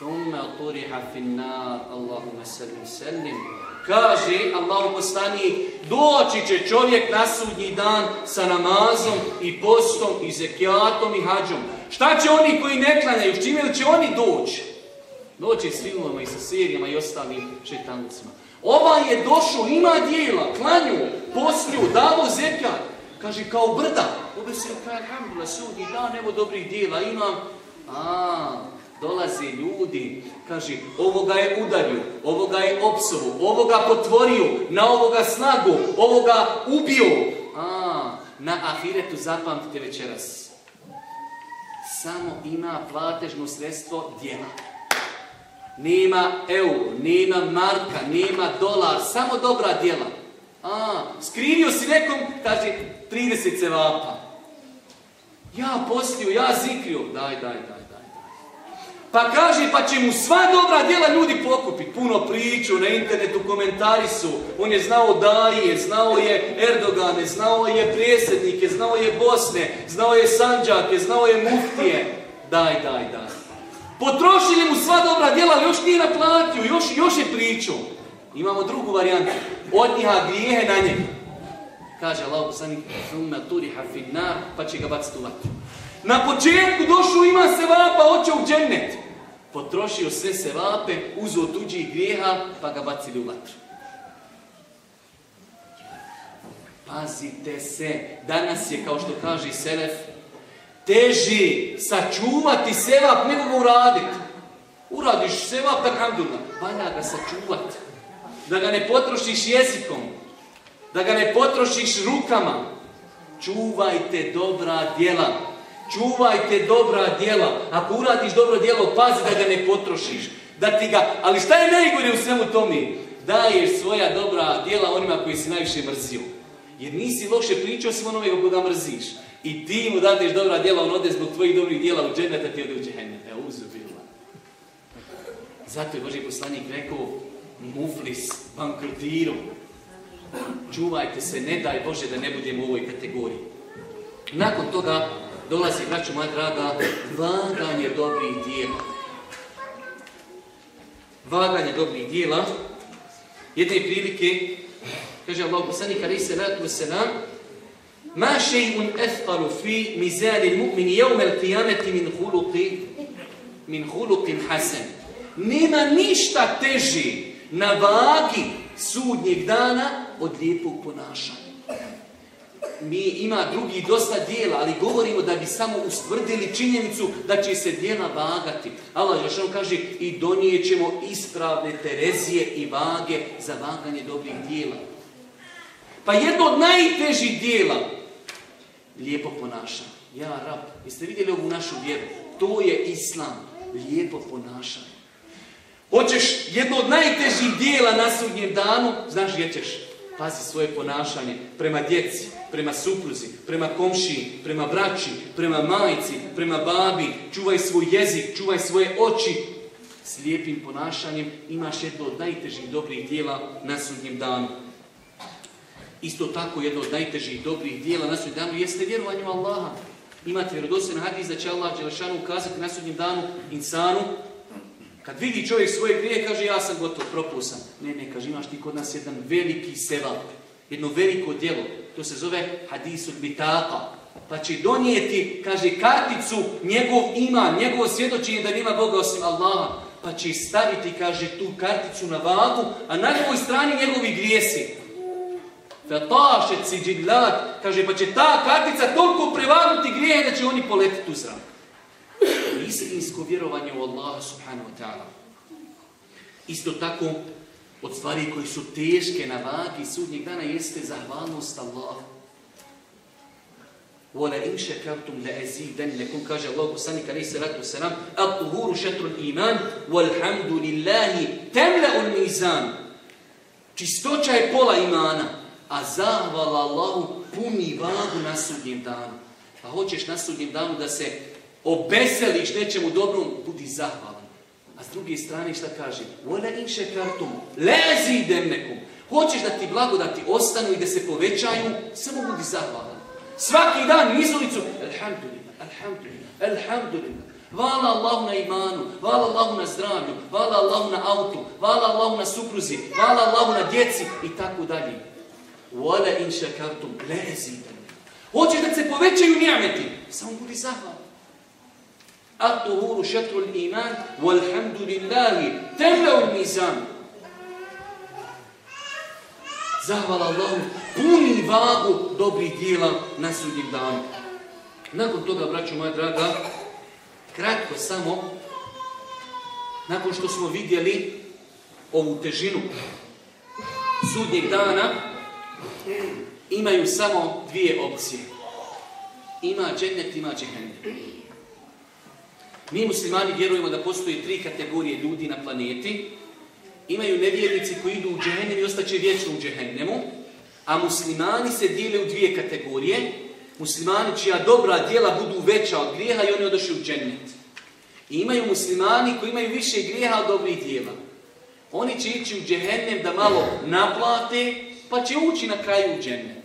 ثم طرح في النار. اللهم سلم سلم Kaže Allahu poslanik, doći će čovjek na sudnji dan sa namazom i postom i zekijatom i hađom. Šta će oni koji ne klanjaju, s čime će oni doći? Doći s filmama i sa serijama i ostalim šetancima. Ova je došao, ima dijela, klanju, poslju, davo zekat. Kaže, kao brda. Ove se kaj, alhamdulillah, sudi dan, evo dobrih dijela imam. A, dolaze ljudi, kaže, ovoga je udario, ovoga je opsovu, ovoga potvorio, na ovoga snagu, ovoga ubio. A, na ahiretu zapamtite večeras. Samo ima platežno sredstvo djela. Nema euro, nema marka, nema dolar, samo dobra djela. A, skrivio si nekom, kaže, 30 cevapa. Ja postio, ja zikrio. Daj, daj, daj. Pa kaže, pa će mu sva dobra djela ljudi pokupiti. Puno priču, na internetu komentari su. On je znao Daje, znao je Erdogane, znao je prijesednike, znao je Bosne, znao je Sanđake, znao je Muftije. Daj, daj, daj. Potrošili mu sva dobra djela, ali još nije naplatio, još, još je pričao. Imamo drugu varijantu. Od njiha grijehe na njega. Kaže Allah poslanik, pa će ga baciti u vatru. Na početku došao ima se vapa, hoće u džennet. Potrošio sve se vape, uzeo tuđih grijeha, pa ga bacili u vatru. Pazite se, danas je, kao što kaže Selef, teži sačuvati sevap nego ga uraditi. Uradiš sevap, da kanduna, valja ga sačuvati. Da ga ne potrošiš jezikom, da ga ne potrošiš rukama. Čuvajte dobra djela. Čuvajte dobra djela. Ako uradiš dobro djelo, pazi da ga ne potrošiš. Da ti ga, ali šta je najgore u svemu tome? Daješ svoja dobra djela onima koji si najviše mrzio. Jer nisi loše pričao svim onome koga mrziš. I ti mu dadeš dobra djela, on ode zbog tvojih dobrih djela u dženeta, ti ode u. E, uzubila. Zato je Boži poslanik rekao, muflis, bankrotirom. Čuvajte se, ne daj Bože da ne budemo u ovoj kategoriji. Nakon toga dolazi, braću moja draga, vaganje dobrih dijela. Vaganje dobrih dijela. Jedne prilike, kaže Allah poslanik ali se ratu se nam, Ma še'un efkaru fi mizani mu'mini jevme l'qiyameti min huluqi min huluqin hasan. Nema ništa teži na vagi sudnjeg dana od lijepog ponašanja mi ima drugi dosta dijela, ali govorimo da bi samo ustvrdili činjenicu da će se dijela vagati. Allah on kaže i donijet ćemo ispravne terezije i vage za vaganje dobrih dijela. Pa jedno od najtežih dijela, lijepo ponašanje. Ja, rab, jeste vidjeli ovu našu vjeru? To je islam, lijepo ponašanje. Hoćeš jedno od najtežih dijela na sudnjem danu, znaš gdje ćeš? Pazi svoje ponašanje prema djeci, prema supruzi, prema komšiji, prema braći, prema majci, prema babi. Čuvaj svoj jezik, čuvaj svoje oči. S lijepim ponašanjem imaš jedno od najtežih dobrih dijela na sudnjem danu. Isto tako jedno od najtežih dobrih dijela na sudnjem danu jeste vjerovanje u Allaha. Imate vjerodostojno hadis da će Allah Đelešanu ukazati na sudnjem danu insanu kad vidi čovjek svoje grije, kaže ja sam gotov, propusan. Ne, ne, kaže imaš ti kod nas jedan veliki sevap, jedno veliko djelo. To se zove hadisul bitaka. Pa će donijeti, kaže, karticu njegov ima, njegovo svjedočenje da nema Boga osim Allaha. Pa će staviti, kaže, tu karticu na vagu, a na drugoj strani njegovi grijesi. Fatašet si kaže, pa će ta kartica toliko prevagnuti grije da će oni poletiti u zrak istinsko vjerovanje u Allaha subhanahu wa ta'ala. Isto tako, od stvari koji su teške na vagi sudnjeg dana jeste zahvalnost. Vola in šekartum la nekom kaže Allah poslanik alaihi salatu wasalam, at-tuhuru šatrun iman, walhamdulillahi temla mizan. Čistoća je pola imana, a zahvala Allahu puni vagu na sudnjem danu. Pa hoćeš na sudnjem danu da se obeseliš nečemu dobrom, budi zahvalan. A s druge strane šta kaže? Vola in šekartum, lezi idem nekom. Hoćeš da ti blagodati ostanu i da se povećaju, samo budi zahvalan. Svaki dan izolicu, alhamdulillah, alhamdulillah, alhamdulillah. Hvala Allahu na imanu, hvala Allahu na zdravlju, hvala Allahu na autu, hvala Allahu na supruzi, hvala Allahu na djeci i tako dalje. Vola in šekartum, lezi. Hoćeš da se povećaju njameti, samo budi zahvalan. At-tuhuru šetrul iman, walhamdulillahi, temle u mizan. Zahvala Allahu, puni vagu dobrih dijela na sudnjim danu. Nakon toga, braću moja draga, kratko samo, nakon što smo vidjeli ovu težinu sudnjeg dana, imaju samo dvije opcije. Ima džennet, ima džehennet. Mi muslimani vjerujemo da postoji tri kategorije ljudi na planeti. Imaju nevjernici koji idu u džehennem i ostaće vječno u džehennemu, a muslimani se dijele u dvije kategorije. Muslimani čija dobra djela budu veća od grijeha i oni odošli u džennet. I imaju muslimani koji imaju više grijeha od dobrih djela. Oni će ići u džehennem da malo naplate, pa će ući na kraju u džennet.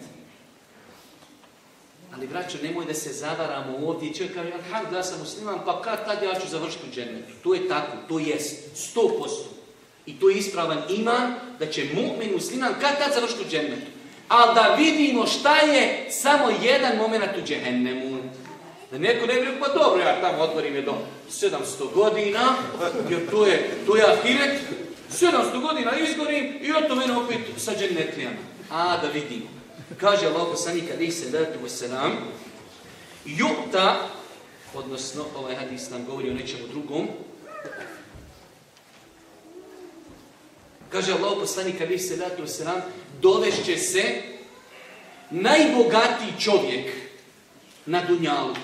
Ali braćo, nemoj da se zavaramo ovdje. Čovjek kaže, alhamdulillah sam musliman, pa kad tad ja ću završiti u džennetu. To je tako, to jest, sto posto. I to je ispravan iman da će mu'min musliman kad tad završiti u džennetu. Ali da vidimo šta je samo jedan moment u džehennemu. Da neko ne bi pa dobro, ja tamo otvorim je do 700 godina, jer to je, to je ahiret, 700 godina izgorim i to mene opet sa džennetlijama. A, da vidimo. Kaže Allah poslanik alaihi salatu wasalam, ju'ta, odnosno ovaj hadis nam govori o nečemu drugom, kaže Allah poslanik alaihi salatu wasalam, dovešće se najbogatiji čovjek na dunjalu.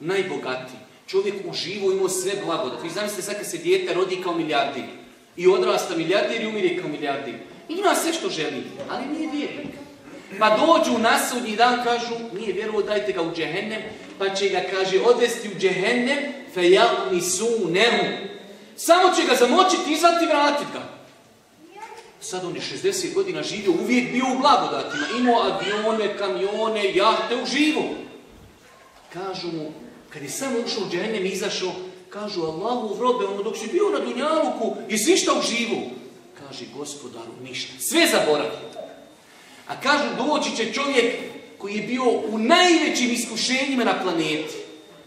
Najbogatiji. Čovjek uživo imao sve blagodat. Vi zamislite sad kad se dijete rodi kao milijardir i odrasta milijardir i umire kao milijardir. Ima sve što želi, ali nije vjernik. Pa dođu na sudnji dan, kažu, nije vjerovo, dajte ga u džehennem, pa će ga, kaže, odvesti u džehennem, fe su nemu. Samo će ga zamočiti, izvati vratiti ga. Sad on je 60 godina živio, uvijek bio u blagodatima. Imao avione, kamione, jahte, u živu. Kažu mu, kad je samo ušao u džehennem izašao, kažu Allahu vrobe, ono dok si bio na Dunjaluku, jesi ništa uživu? Kaže, gospodaru, ništa. Sve zaboravi. A kažu, doći će čovjek koji je bio u najvećim iskušenjima na planeti,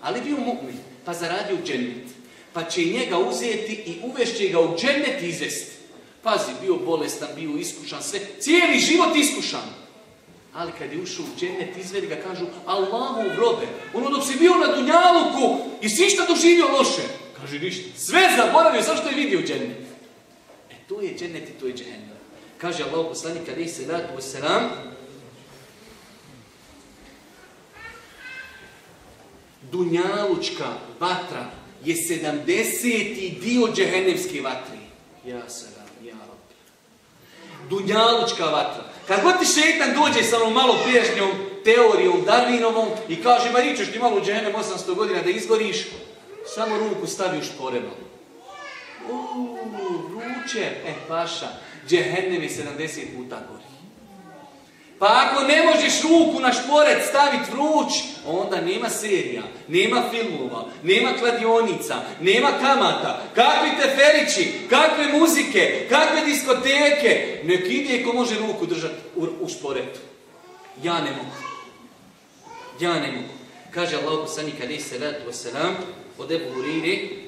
ali bio mu'min, pa zaradio džennet. Pa će njega uzeti i uvešće ga u džennet izvesti. Pazi, bio bolestan, bio iskušan, sve, cijeli život iskušan. Ali kad je ušao u džennet, izvedi ga, kažu, Allahu robe, ono dok si bio na Dunjaluku i si šta doživio loše. Kaže, ništa. Sve zaboravio, zašto je vidio džennet? E, to je džennet i to je džennet. Kaže Allah poslanik alaihi salatu wasalam, Dunjalučka vatra je sedamdeseti dio džehennemske vatri. Ja salam, ja rob. Dunjalučka vatra. Kad god ti šetan dođe sa onom malo prijašnjom teorijom Darwinovom i kaže, ma ti malo u džehennem 800 godina da izgoriš, samo ruku stavi u šporebom. Uuu, vruće, e paša, džehennem je 70 puta gori. Pa ako ne možeš ruku na šporet staviti vruć, onda nema serija, nema filmova, nema kladionica, nema kamata, kakvi teferići, kakve muzike, kakve diskoteke. Nek ide ko može ruku držati u, u šporetu. Ja ne mogu. Ja ne mogu. Kaže Allah poslanik alaihi salatu wasalam od Ebu Huriri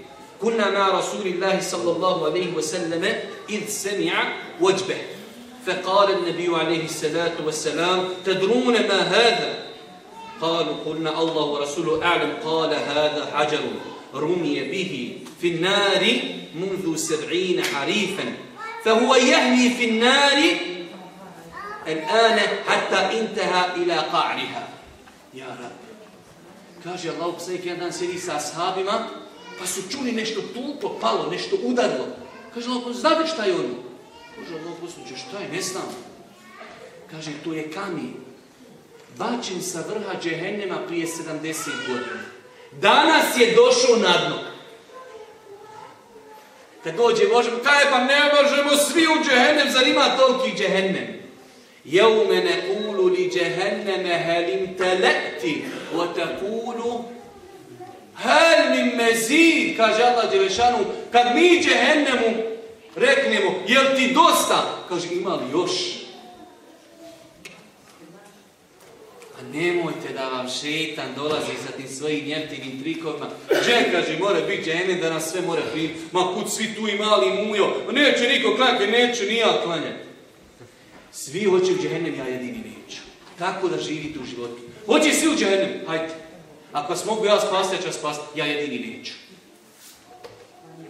Kunna ma Rasulillahi sallallahu alaihi wasallame id semi'a wajbeh. فقال النبي عليه الصلاة والسلام تدرون ما هذا؟ قالوا قلنا الله ورسوله أعلم. قال هذا حجر رمي به في النار منذ سبعين حريفا. فهو يهمي في النار الآن حتى انتهى إلى قعرها. يا رب. Allah, poslanik jedan dan sjedi sa ashabima, pa su čuli nešto tulpo, palo, nešto udarilo. Kaže Allah, znate šta je ono? Kaže Allah posluđe, šta je, ne znam. Kaže, to je kamen. Bačen sa vrha džehennema prije 70 godina. Danas je došao na dno. Kad dođe, možemo, kaj pa ne možemo svi u džehennem, zar ima toliki džehennem? Jeume ne kulu li džehenneme helim telekti, o te kulu hel min mezid, kaže Allah Đelešanu, kad mi džehennemu Reknemo, jel ti dosta? Kaže, ima li još? A nemojte da vam šetan dolazi sa tim svojim njeftinim trikovima. Že, kaže, mora biti džene da nas sve mora primiti. Ma kud svi tu i mali mujo. Ma neće niko klanjati, neću ni ja klanjati. Svi hoće u džehennem, ja jedini neću. Kako da živite u životu? Hoće svi u džehennem, hajde. Ako vas mogu ja spasti, ja ću vas spasti. Ja jedini neću.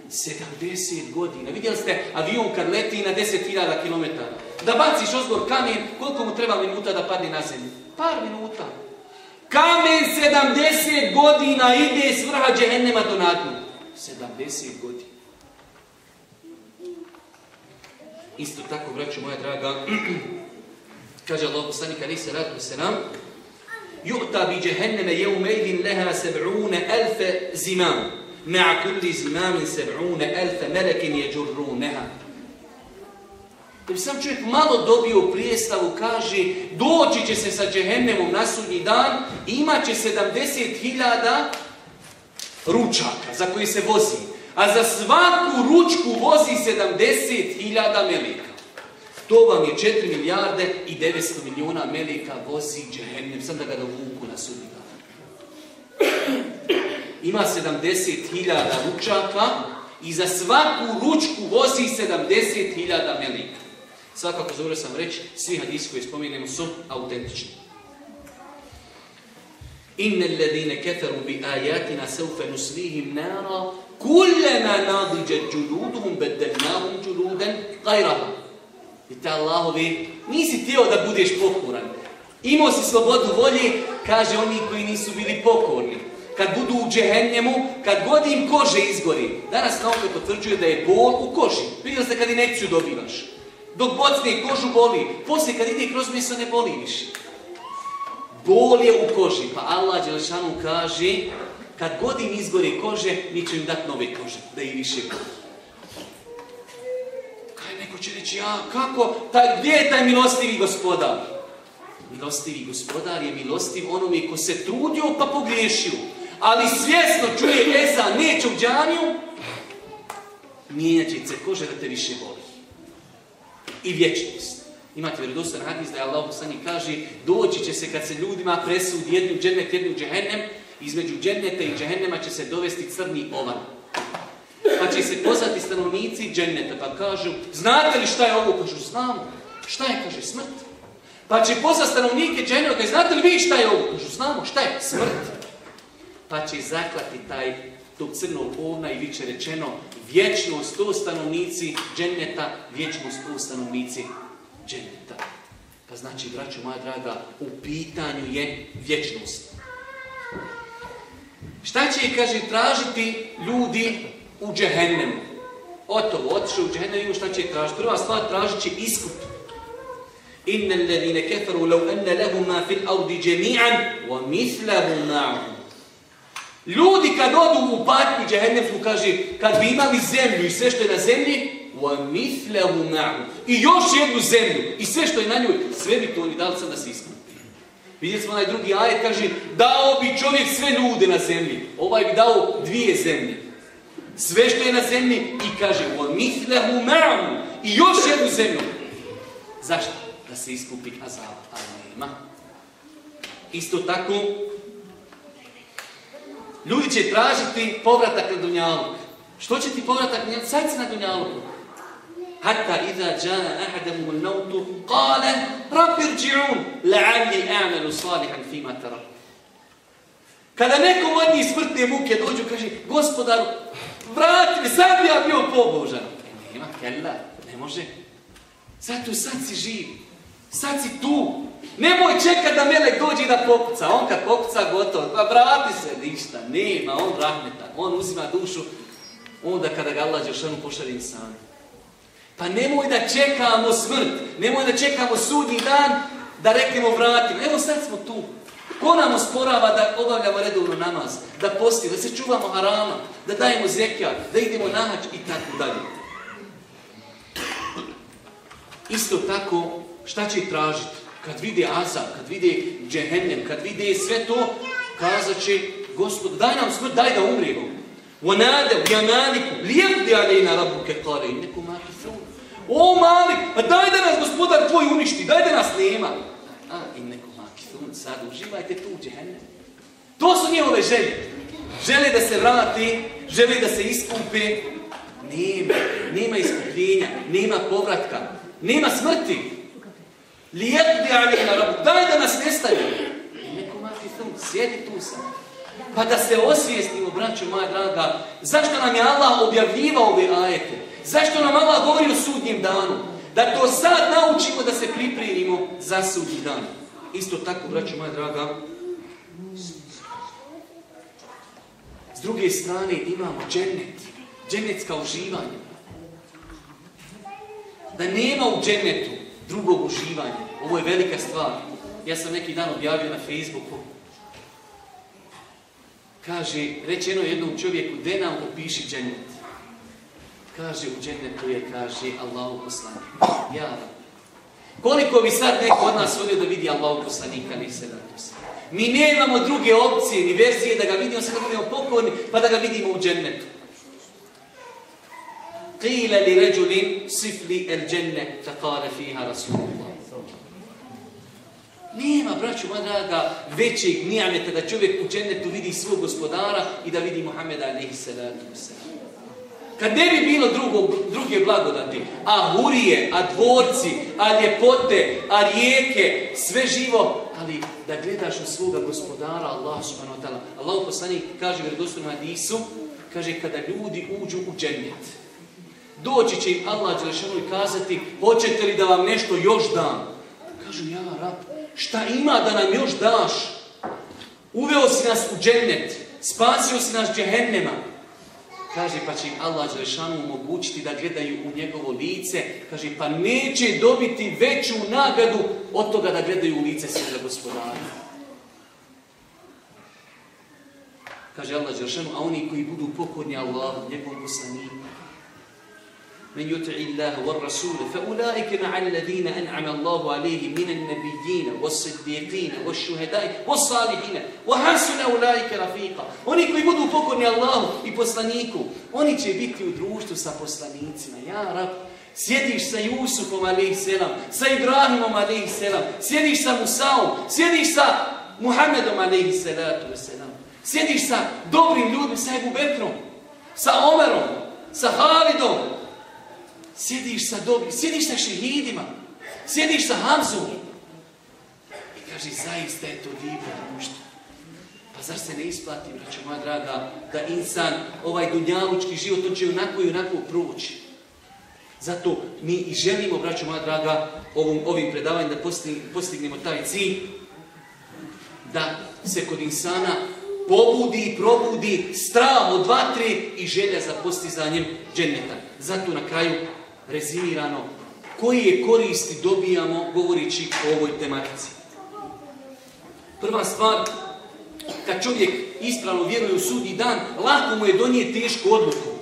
70 godina. Vidjeli ste avion kad leti na 10.000 km. Da baciš ozgor kamen, koliko mu treba minuta da padne na zemlju? Par minuta. Kamen 70 godina ide s vrha džehennema do nadnu. 70 godina. Isto tako, braću moja draga, kaže Allah poslanik ali se radu se nam, Ju'ta bi džehenneme jeumejvin leha seb'une elfe zimam. مع كل زمام سبعون ألف ملك يجرونها Da bi sam čovjek malo dobio prijestavu, kaže, doći će se sa džehennemom na sudnji dan, imat će 70.000 ručaka za koji se vozi. A za svaku ručku vozi 70.000 melika. To vam je 4 milijarde i 900 milijuna melika vozi džehennem. Sam da ga dovuku na sudnji dan ima 70.000 ručaka i za svaku ručku vozi 70.000 melika. Svakako zavrlo sam reći, svi hadisi koji spominjemo su autentični. Inne alladine keferu bi ajatina seufe nuslihim nara kullema nadiđe džuluduhum beddelnahum džuluden gajraha. I te Allahovi, nisi tijelo da budeš pokoran. Imao si slobodu volje, kaže oni koji nisu bili pokorni kad budu u džehennemu, kad god im kože izgori. Danas nauka potvrđuje da je bol u koži. Vidio ste kad inekciju dobivaš. Dok bocne kožu boli. Poslije kad ide kroz mjesto ne boli više. Bol je u koži. Pa Allah Đelešanu kaže, kad god im izgori kože, mi ćemo im dati nove kože. Da i više boli. Reći, ja, kako, taj, gdje je taj milostivi gospodar? Milostivi gospodar je milostiv onome ko se trudio pa pogriješio. Ali svjesno čuje Eza, neće u džaniju, mijenjat će se kože da te više voli. I vječnost. Imate vjerodostan hadis da je Allah poslani kaže doći će se kad se ljudima presudi jednu džennet, jednu džehennem, između dženneta i džehennema će se dovesti crni ovan. Pa će se pozvati stanovnici dženneta pa kažu znate li šta je ovo? Kažu znamo. Šta je? Kaže smrt. Pa će pozvati stanovnike dženneta znate li vi šta je ovo? Kažu znamo. Šta je? Smrt. Pa će zaklati taj tog crnog ovna i bit rečeno vječnost to stanovnici dženneta, vječnost to stanovnici dženeta. Pa znači, braćo moja draga, u pitanju je vječnost. Šta će, kaže, tražiti ljudi u džehennemu. Otovo, otišao u džehennem i šta će tražiti. Prva stvar tražit će iskup. Inne ledine keferu lau anna lahum ma fil audi jami'an wa mithluhu ma'ahu. Ljudi kad odu u patnju džehennemsku kaže kad bi imali zemlju i sve što je na zemlji wa mithluhu ma'ahu. I još jednu zemlju i sve što je na njoj, sve bi to oni dali sad da se iskup. Vidjeli smo onaj drugi ajet, kaže, dao bi čovjek sve ljude na zemlji. Ovaj bi dao dvije zemlje. Sve što je na zemlji i kaže, وَمِثْلَهُ مَعُ I još jednu zemlju. Zašto? Da se iskupi azab, ali nema. Isto tako, ljudi će tražiti povratak na Dunjaluk. Što će ti povratak na Dunjaluk? Sad si na Dunjaluku. حتى إذا جاء أحدهم الموت قال رب ارجعون لعلي أعمل صالحا فيما ترى Kada nekom od njih smrtne muke dođu, kaže, gospodaru, vrati mi, sad bi ja bio pobožan. E, nema, kella, ne može. Zato sad si živ. Sad si tu. Nemoj čekat da melek dođe da pokuca. On kad pokuca, gotovo. Pa vrati se, ništa. Nema, on rahmeta. On uzima dušu. Onda kada ga Allah Đeršanu pošalje sami. Pa nemoj da čekamo smrt, nemoj da čekamo sudnji dan da reknemo vratimo. Evo sad smo tu. Ko nam osporava da obavljamo redovno namaz, da postimo, da se čuvamo harama, da dajemo zekija, da idemo na hač i tako dalje. Isto tako, šta će tražiti? Kad vide azab, kad vide džehennem, kad vide sve to, kazat će, gospod, daj nam smrt, daj da umrijemo. وَنَادَوْ يَا مَالِكُ لِيَقْدِ عَلَيْنَا رَبُّكَ قَالَ إِنَّكُمْ o Malik, pa daj da nas gospodar tvoj uništi, daj da nas nema. sad uživajte tu u To su njihove želje. Žele da se vrati, žele da se iskupe. Nema, nema iskupljenja, nema povratka, nema smrti. Lijekdi ali na rabu, daj da nas nestane. I neko makithun, sjedi tu sam. Pa da se osvijestimo, braćo moja draga, zašto nam je Allah objavljivao ove ajete? Zašto nam Allah govori o sudnjem danu? Da to sad naučimo da se pripremimo za sudnji dan. Isto tako, braćo moja draga, s druge strane imamo džennet, džennetska uživanja. Da nema u džennetu drugog uživanja. Ovo je velika stvar. Ja sam neki dan objavio na Facebooku. Kaže, rečeno jednom čovjeku, de nam opiši džennet. Kaže u džennetu je, kaže Allahu poslanik. Ja. Koliko bi sad neko od nas volio da vidi Allahu poslanika, ni se Mi nemamo druge opcije, ni verzije da ga vidimo, sad budemo pokorni, pa da ga vidimo u džennetu. Qila li ređulin sifli el dženne, takale fiha Rasulullah. Nema, braću, moja draga, većeg nijameta da čovjek u džennetu vidi svog gospodara i da vidi Muhammeda alaihi salatu. Kad ne bi bilo drugog, druge blagodati, a hurije, a dvorci, a ljepote, a rijeke, sve živo, ali da gledaš u svoga gospodara, Allah subhanahu wa ta'ala. Allah poslanik kaže u redostojnom hadisu, kaže kada ljudi uđu u džennet, doći će im Allah Đelešanu i kazati, hoćete li da vam nešto još dam? Kažu, ja rab, šta ima da nam još daš? Uveo si nas u džennet, spasio si nas džehennema, Kaže, pa će im Allah Đelešanu omogućiti da gledaju u njegovo lice. Kaže, pa neće dobiti veću nagradu od toga da gledaju u lice svoga gospodara. Kaže Allah Đelešanu, a oni koji budu pokorni Allah, njegovom poslaniku. من يطع الله والرسول فأولئك مع الذين أنعم الله عليهم من النبيين والصديقين والشهداء والصالحين وحسن أولئك رفيقا Oni koji budu pokorni Allahu i poslaniku, oni će biti u društvu sa poslanicima. Ja, Rab, Sjediš sa Jusufom a.s., sa Ibrahimom a.s., sjediš sa Musaom, sjediš sa Muhammedom a.s. Sjediš sa dobrim ljudima, sa Ebu Bekrom, sa Omerom, sa Halidom, Sjediš sa dobrim, sjediš sa šehidima, sjediš sa Hamzom. I kaže, zaista je to divno društvo. Pa zar se ne isplati, braćo moja draga, da insan, ovaj dunjalučki život, on će onako i onako proći. Zato mi i želimo, braćo moja draga, ovom, ovim predavanjem da postignemo taj cilj, da se kod insana pobudi i probudi strah od vatre i želja za postizanjem dženeta. Zato na kraju rezimirano koje koristi dobijamo govoreći o ovoj tematici. Prva stvar, kad čovjek ispravno vjeruje u sudnji dan, lako mu je donijeti tešku odluku.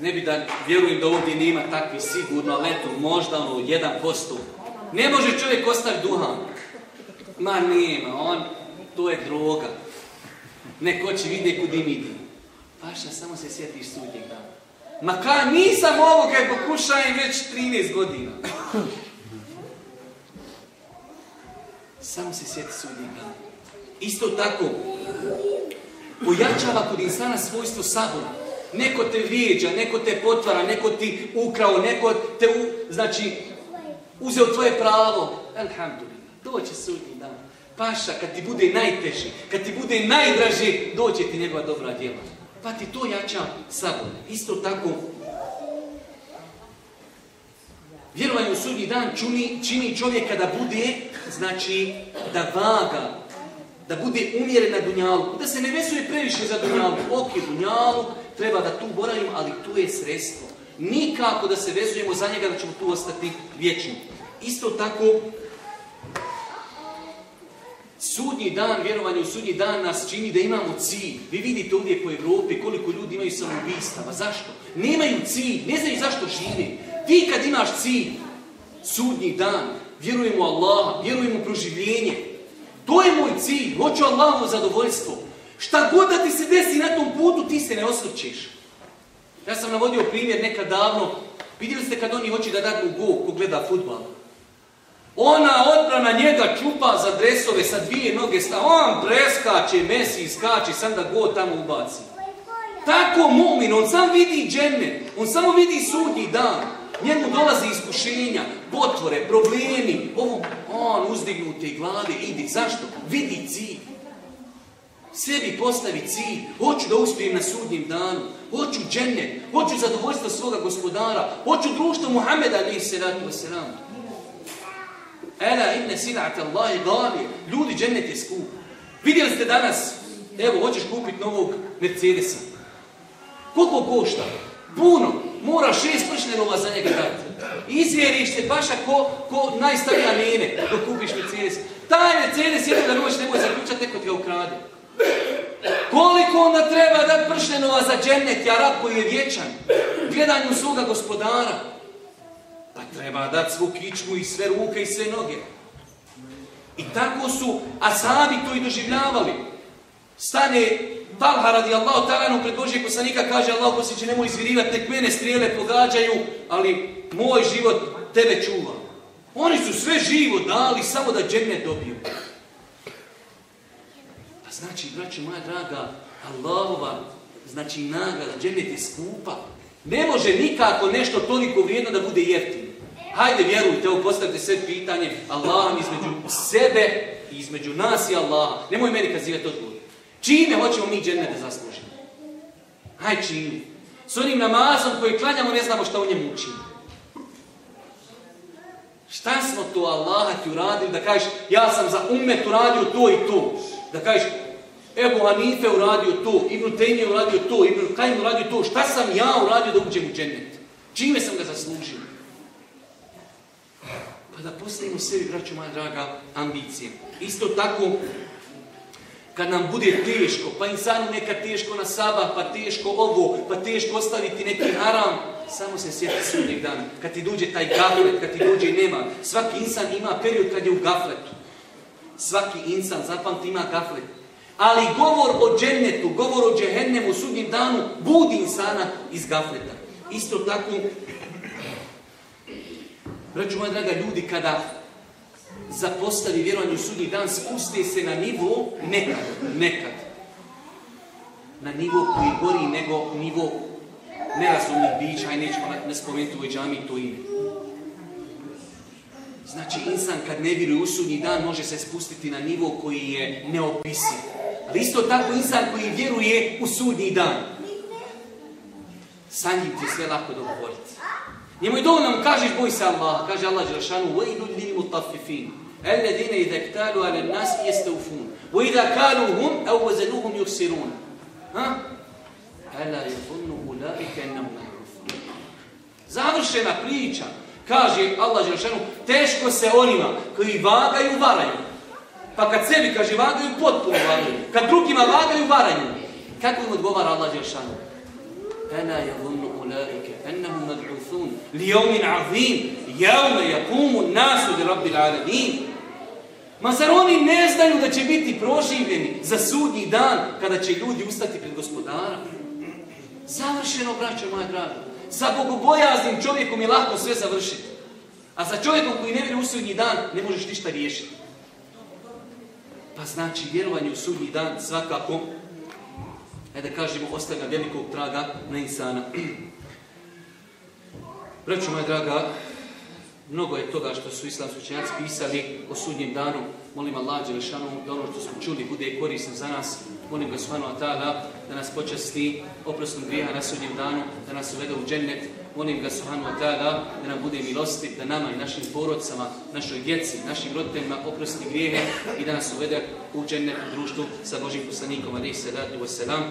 Ne bi da vjerujem da ovdje nema takvi sigurno, ali eto, možda ono, jedan postup. Ne može čovjek ostaviti duhan. Ma nema, on, to je droga. Neko će vidjeti kud im. Paša, samo se sjetiš sudnjeg dana. Ma ka, nisam ovo kaj pokušajem već 13 godina. Samo se sjeti sudnika. Isto tako, pojačava kod insana svojstvo sabora. Neko te vrijeđa, neko te potvara, neko ti ukrao, neko te, u, znači, uzeo tvoje pravo. Alhamdulillah, doće sudnji dan. Paša, kad ti bude najteži, kad ti bude najdraži, doće ti njegova dobra djela. Pa ti to jača sabor. Isto tako, vjerovanje u sudnji dan čini, čini čovjeka da bude, znači, da vaga, da bude umjeren na dunjalu, da se ne vezuje previše za dunjalu. Ok, dunjalu, treba da tu boravimo, ali tu je sredstvo. Nikako da se vezujemo za njega, da ćemo tu ostati vječni. Isto tako, Sudnji dan, vjerovanje u sudnji dan nas čini da imamo cilj. Vi vidite ovdje po Evropi koliko ljudi imaju samobistava. Zašto? Nemaju cilj, ne znaju zašto žive. Ti kad imaš cilj, sudnji dan, vjerujemo Allah, vjerujemo proživljenje. To je moj cilj, hoću Allahovo zadovoljstvo. Šta god da ti se desi na tom putu, ti se ne osvrćeš. Ja sam navodio primjer nekad davno. Vidjeli ste kad oni hoće da dadnu go ko gleda futbal. Ona odbrana njega čupa za dresove sa dvije noge, sta, on preskače, mesi, skače, sam da god tamo ubaci. Tako mumin, on sam vidi džene, on samo vidi sudnji dan. Njemu dolazi iskušenja, potvore, problemi, ovo, on uzdignute glave, idi, zašto? Vidi cilj. Sebi postavi cilj, hoću da uspijem na sudnjem danu, hoću džene, hoću zadovoljstvo svoga gospodara, hoću društvo Muhammeda, ali se ratu Ela inne sinate Allahi gali. Ljudi, džennet je skup. Vidjeli ste danas, evo, hoćeš kupiti novog Mercedesa. Koliko košta? Puno. Mora šest pršnenova za njega dati. Izvjeriš se baš ako ko najstarija nene dok kupiš Mercedes. Taj Mercedes da noć ne može zaključati, neko ti ga ukrade. Koliko onda treba dati pršnenova za džennet, jarab koji je vječan? Gledanju svoga gospodara. Pa treba dati svu kičmu i sve ruke i sve noge. I tako su asabi to i doživljavali. Stane Talha radi Allah talanu pred Božije poslanika kaže Allah posjeće nemoj izvirivati, nek mene strijele pogađaju, ali moj život tebe čuva. Oni su sve živo dali samo da džene dobiju. Pa znači, braći moja draga, Allahova, znači nagrada, džennet je skupa. Ne može nikako nešto toliko vrijedno da bude jeftino. Hajde vjerujte, evo postavite sve pitanje Allahom između sebe i između nas i Allaha. Nemoj meni kazivati odgovor. Čime hoćemo mi džene da zaslužimo? Hajde čime? S onim namazom koji klanjamo ne znamo šta u njemu učimo. Šta smo to Allaha ti uradili da kažeš ja sam za umet uradio to i to. Da kažeš Ebu Hanife uradio to, Ibn Tejnije uradio to, Ibn Kajim uradio to. Šta sam ja uradio da uđem u džennet? Čime sam ga zaslužio? Pa da postavimo sebi, braću moja draga, ambicije. Isto tako, kad nam bude teško, pa insanu neka teško na saba, pa teško ovo, pa teško ostaviti neki haram, samo se sjeti sudnjeg dana. Kad ti dođe taj gaflet, kad ti dođe nema. Svaki insan ima period kad je u gafletu. Svaki insan, zapamti, ima gaflet. Ali govor o džennetu, govor o džehennemu, sudnjem danu, budi insana iz gafleta. Isto tako, braću moja draga, ljudi kada zapostavi vjerovanje u sudnji dan, spuste se na nivo nekad, nekad. Na nivo koji gori nego nivo nerazumnih bića, aj nećemo ne spomenuti ovoj džami to ime. Znači, insan kad ne vjeruje u sudnji dan može se spustiti na nivo koji je neopisiv. Ali isto tako insan koji vjeruje u sudnji dan. Sa njim ti sve lako dogovoriti. Njemu je dovoljno mu kažeš boj se Allah. Kaže Allah Đelšanu وَيْلُ لِلْمُطَفِّفِينَ الَّذِينَ إِذَا اكْتَالُوا عَلَى النَّاسِ يَسْتَوْفُونَ وَإِذَا كَالُوهُمْ أَوْ وَزَنُوهُمْ يُخْسِرُونَ Ha? أَلَا يَظُنُّ أُولَٰئِكَ أَنَّهُمْ Završena priča. Kaže Allah Đelšanu, teško se onima koji vagaju, varaju. Pa kad sebi, kaže, vagaju, potpuno vagaju. Kad drugima vagaju, varaju. Kako im odgovara Allah Đelšanu? Ela yadhunnu ulaike, ennahum mad'uthun, li jevmin azim, jevme jakumu nasu li rabbil alamin. Ma zar oni ne znaju da će biti proživljeni za sudnji dan kada će ljudi ustati pred gospodara? Završeno, braćo moja draga. Sa bogobojaznim čovjekom je lako sve završiti. A sa čovjekom koji ne vjeruje u sudnji dan ne možeš ništa riješiti. Pa znači vjerovanje u sudnji dan svakako e da kažemo, ostavlja velikog traga na insana. Braćo moja draga, mnogo je toga što su islamski učenjaci pisali o sudnjem danu. Molim Allah Đelešanu da ono što smo čuli bude korisno za nas. Molim ga Subhanahu Ta'ala da nas počasti oprostom grijeha na sudnjem danu, da nas uvede u džennet. Molim ga Subhanahu Ta'ala da nam bude milosti, da nama i našim porodcama, našoj djeci, našim roditeljima oprosti grijehe i da nas uvede u džennet društvu sa Božim poslanikom, alaihi salatu wasalam.